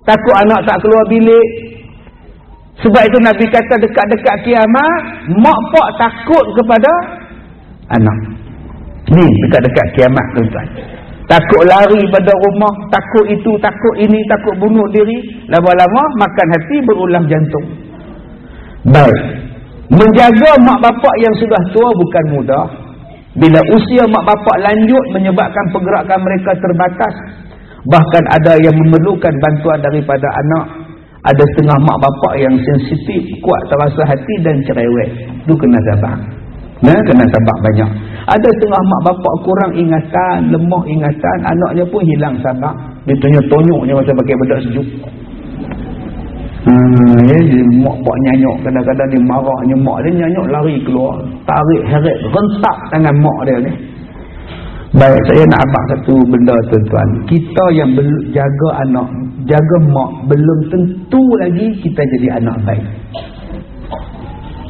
takut anak tak keluar bilik. Sebab itu Nabi kata dekat-dekat kiamat, mak pak takut kepada anak. Ni dekat-dekat kiamat tuan-tuan. Takut lari pada rumah, takut itu, takut ini, takut bunuh diri. Lama-lama makan hati berulang jantung. Baik. Menjaga mak bapak yang sudah tua bukan mudah. Bila usia mak bapak lanjut menyebabkan pergerakan mereka terbatas. Bahkan ada yang memerlukan bantuan daripada anak. Ada setengah mak bapak yang sensitif, kuat terasa hati dan cerewet. Itu kena sabar. Nah, kena sabar banyak. Ada setengah mak bapak kurang ingatan, lemah ingatan, anaknya pun hilang sabar. Dia tonyok-tonyoknya masa pakai bedak sejuk. Hmm, ya, mak pak nyanyok kadang-kadang dia marahnya mak dia nyanyok lari keluar tarik heret rentak tangan mak dia ni baik saya nak abang satu benda tuan-tuan kita yang jaga anak jaga mak belum tentu lagi kita jadi anak baik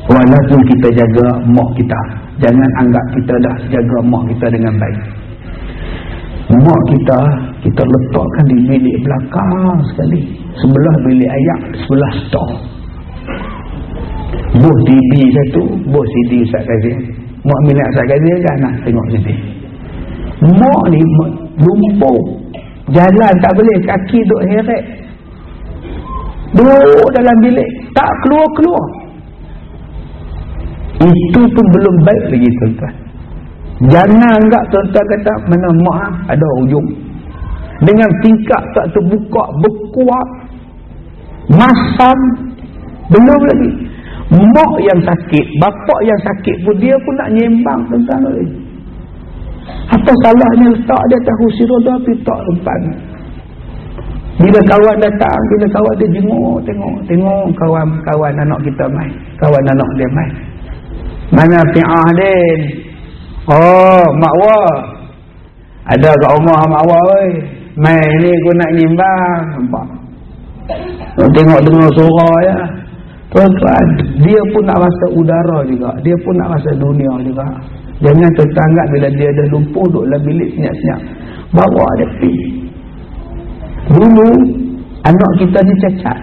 walaupun kita jaga mak kita jangan anggap kita dah jaga mak kita dengan baik. Mak kita kita letakkan di bilik belakang sekali. Sebelah bilik ayak sebelah stor buh TV satu buh CD Ustaz Kazim mak minat Ustaz Kazim kan nak tengok CD mak ni lumpur. Jalan tak boleh kaki duk heret. Duduk dalam bilik tak keluar-keluar itu pun belum baik lagi tuan-tuan. Jangan anggap tuan-tuan kata mana mak ada ujung dengan tingkap tak terbuka berkuat masam belum lagi. Mak yang sakit bapak yang sakit pun dia pun nak nyembang tuan-tuan lagi apa salahnya letak dia tahu siroda tak depan bila kawan datang bila kawan dia jenguk tengok tengok kawan-kawan anak kita main kawan anak dia main mana fi'ah din oh makwa ada kat rumah makwa weh. Main ni aku nak nyimbang nampak? Tengok dengar suara ya. Tuan-tuan dia pun nak rasa udara juga. Dia pun nak rasa dunia juga. Jangan tertanggap bila dia dah lumpur duduk dalam bilik senyap-senyap. Bawa dia pergi. Dulu anak kita ni cacat.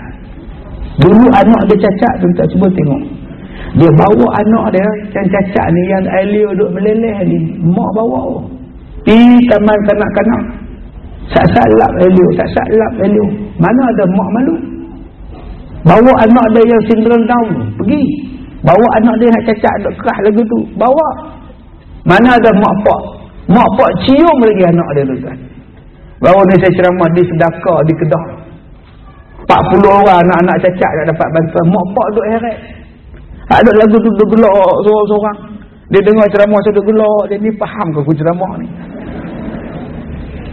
Dulu anak dia cacat tuan-tuan cuba tengok dia bawa anak dia yang cacat ni yang Elio duduk meleleh ni mak bawa pergi taman kanak-kanak Sat-sat lap Elio, sat-sat lap Elio. Mana ada mak malu? Bawa anak dia yang syndrome down, pergi. Bawa anak dia yang cacat duk kerah lagu tu, bawa. Mana ada mak pak? Mak pak cium lagi anak dia tu kan. Baru ni saya ceramah di sedakar di Kedah. 40 orang anak-anak cacat tak dapat bantuan. Mak pak duk heret. Ada lagu tu duk gelak seorang-seorang. Dia dengar ceramah saya duk gelak. Dia ni faham ke aku ceramah ni?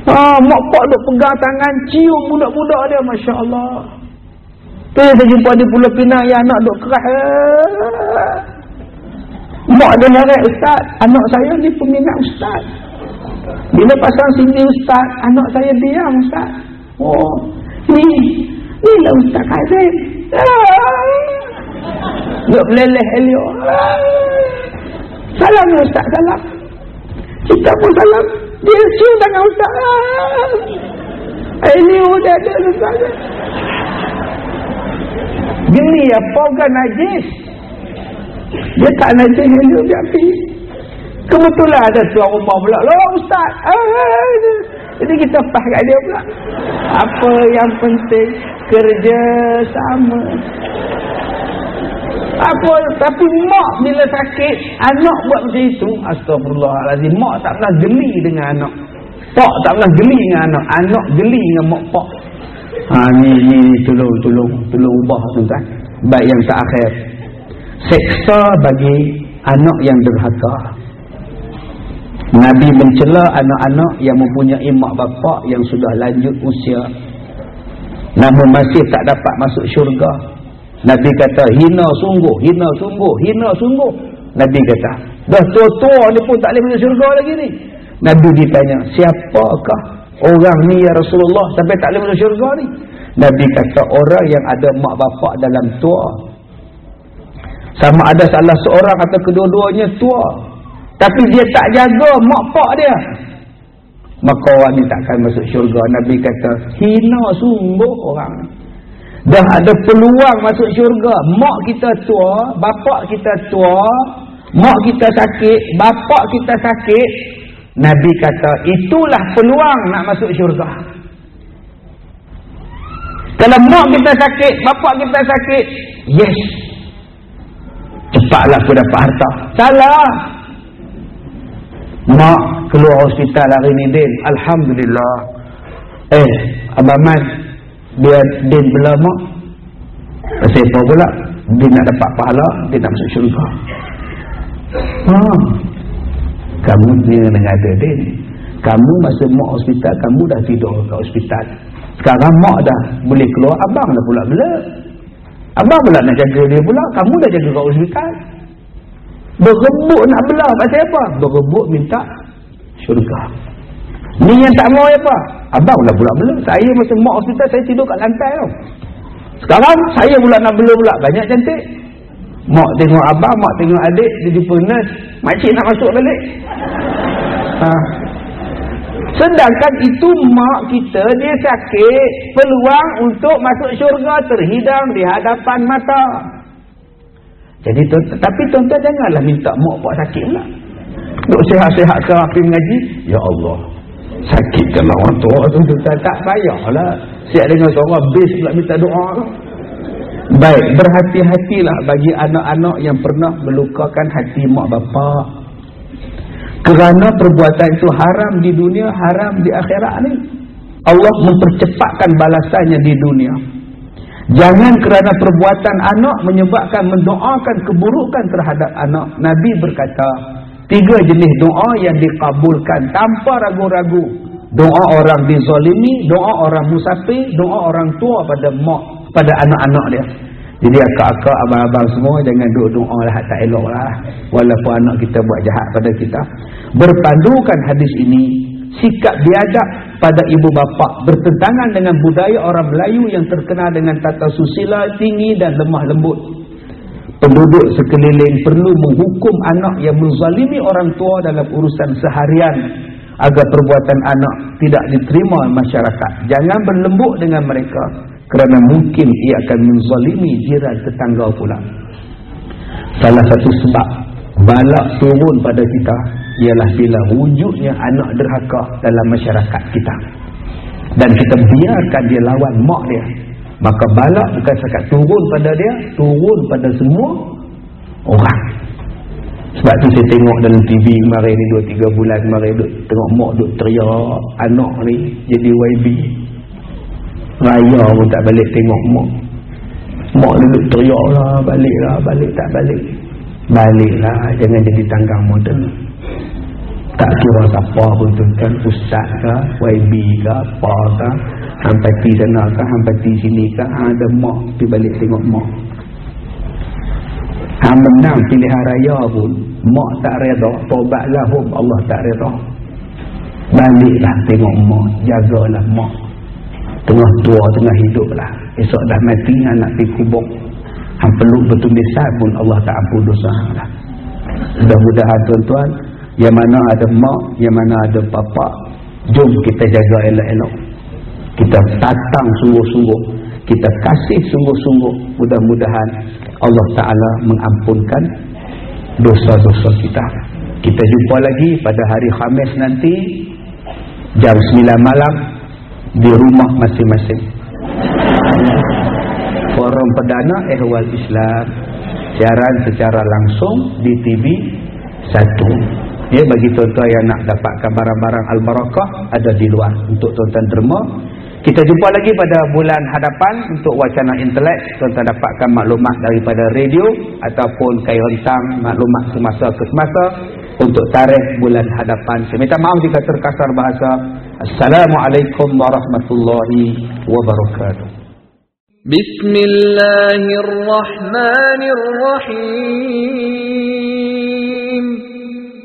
Ha, mak pak duk pegang tangan cium budak-budak dia masya-Allah. Tu saya jumpa di Pulau Pinang yang anak duk keras. Mak dia larat ustaz, anak saya ni peminat ustaz. Bila pasang sini ustaz, anak saya diam ustaz. Oh, ni ni lah ustaz Kazim. Duk meleleh Elio. Salam ustaz, salam. Kita pun salam. Dia cium tangan ustaz. Ini udah ada ustaz. Gini ya, pogan najis. Dia tak najis dia dia api. Kebetulan ada tuan rumah pula. Loh ustaz. Jadi kita pas kat dia pula. Apa yang penting kerja sama. Apa tapi mak bila sakit, anak buat macam itu. Astagfirullahalazim. Mak tak pernah geli dengan anak. Pak tak pernah geli dengan anak. Anak geli dengan mak pak. Ha ni ni, ni tolong tolong tolong ubah tuan-tuan. Baik yang tak akhir. Seksa bagi anak yang derhaka. Nabi mencela anak-anak yang mempunyai mak bapak yang sudah lanjut usia. Namun masih tak dapat masuk syurga. Nabi kata, hina sungguh, hina sungguh, hina sungguh. Nabi kata, dah tua-tua ni pun tak boleh masuk syurga lagi ni. Nabi ditanya, siapakah orang ni ya Rasulullah sampai tak boleh masuk syurga ni? Nabi kata, orang yang ada mak bapak dalam tua. Sama ada salah seorang atau kedua-duanya tua. Tapi dia tak jaga mak pak dia. Maka orang ni takkan masuk syurga. Nabi kata, hina sungguh orang ni. Dah ada peluang masuk syurga. Mak kita tua, bapak kita tua, mak kita sakit, bapak kita sakit. Nabi kata, itulah peluang nak masuk syurga. Kalau mak kita sakit, bapak kita sakit, yes. Cepatlah aku dapat harta. Salah. Mak keluar hospital hari ni, Din. Alhamdulillah. Eh, Abang Man, dia din bela mak pasal apa pula dia nak dapat pahala dia nak masuk syurga. Ha. kamu ni dengan ada din kamu masa mak hospital kamu dah tidur ke hospital. Sekarang mak dah boleh keluar abang dah pula bela. Abang pula nak jaga dia pula kamu dah jaga ke hospital. Berebut nak bela pasal apa berebut minta syurga ni yang tak mau apa Abang lah pula bela. Saya masa mak hospital saya tidur kat lantai tau. Sekarang saya pula nak bela pula. Banyak cantik. Mak tengok abang, mak tengok adik. Dia jumpa nurse. Makcik nak masuk balik. Ha. Sedangkan itu mak kita dia sakit. Peluang untuk masuk syurga terhidang di hadapan mata. Jadi tapi tuan-tuan janganlah minta mak buat sakit pula. Duk sehat-sehat ke api mengaji. Ya Allah sakit kalau orang tua tu. Tak, tak payahlah. Siap dengan seorang base pula minta doa tu. Baik. Berhati-hatilah bagi anak-anak yang pernah melukakan hati mak bapak. Kerana perbuatan itu haram di dunia haram di akhirat ni. Allah mempercepatkan balasannya di dunia. Jangan kerana perbuatan anak menyebabkan mendoakan keburukan terhadap anak. Nabi berkata Tiga jenis doa yang dikabulkan tanpa ragu-ragu. Doa orang dizalimi, doa orang musafir, doa orang tua pada mak, pada anak-anak dia. Jadi akak-akak, abang-abang semua jangan doa doa lah tak elok lah. Walaupun anak kita buat jahat pada kita. Berpandukan hadis ini, sikap biadab pada ibu bapa bertentangan dengan budaya orang Melayu yang terkenal dengan tata susila tinggi dan lemah lembut penduduk sekeliling perlu menghukum anak yang menzalimi orang tua dalam urusan seharian agar perbuatan anak tidak diterima masyarakat. Jangan berlembut dengan mereka kerana mungkin ia akan menzalimi jiran tetangga pula. Salah satu sebab balak turun pada kita ialah bila wujudnya anak derhaka dalam masyarakat kita. Dan kita biarkan dia lawan mak dia maka balak bukan sekat turun pada dia turun pada semua orang. Sebab tu saya tengok dalam TV kemarin ni 2-3 bulan kemarin duk, tengok mak duk teriak anak ni jadi YB raya pun tak balik tengok mak. Mak ni duk teriak lah balik lah balik tak balik. Balik lah jangan jadi tanggang modern tak kira siapa pun tuan-tuan ustaz ke YB ke apa ke hampati sana ke hampati sini ke ada mak pergi balik tengok mak. Ha, menang pilihan raya pun. Mak tak reda tobatlah hum Allah tak reda. Baliklah tengok mak jagalah mak. Tengah tua tengah hidup lah. Esok dah mati anak pergi kubur. Han peluk bertulisan pun Allah tak ampun dosa lah. Mudah-mudahan tuan-tuan yang mana ada mak, yang mana ada papa, jom kita jaga elok-elok. Kita datang sungguh-sungguh. Kita kasih sungguh-sungguh. Mudah-mudahan Allah Ta'ala mengampunkan dosa-dosa kita. Kita jumpa lagi pada hari Khamis nanti jam 9 malam di rumah masing-masing. Forum perdana ehwal Islam. Siaran secara langsung di TV satu ya bagi tuan-tuan yang nak dapatkan barang-barang al-barakah ada di luar untuk tuan-tuan derma kita jumpa lagi pada bulan hadapan untuk wacana intelek. Tuan-tuan dapatkan maklumat daripada radio ataupun kayu rentang maklumat semasa ke semasa untuk tarikh bulan hadapan. Saya minta maaf jika terkasar bahasa. Assalamualaikum Warahmatullahi Wabarakatuh. Bismillahirrahmanirrahim.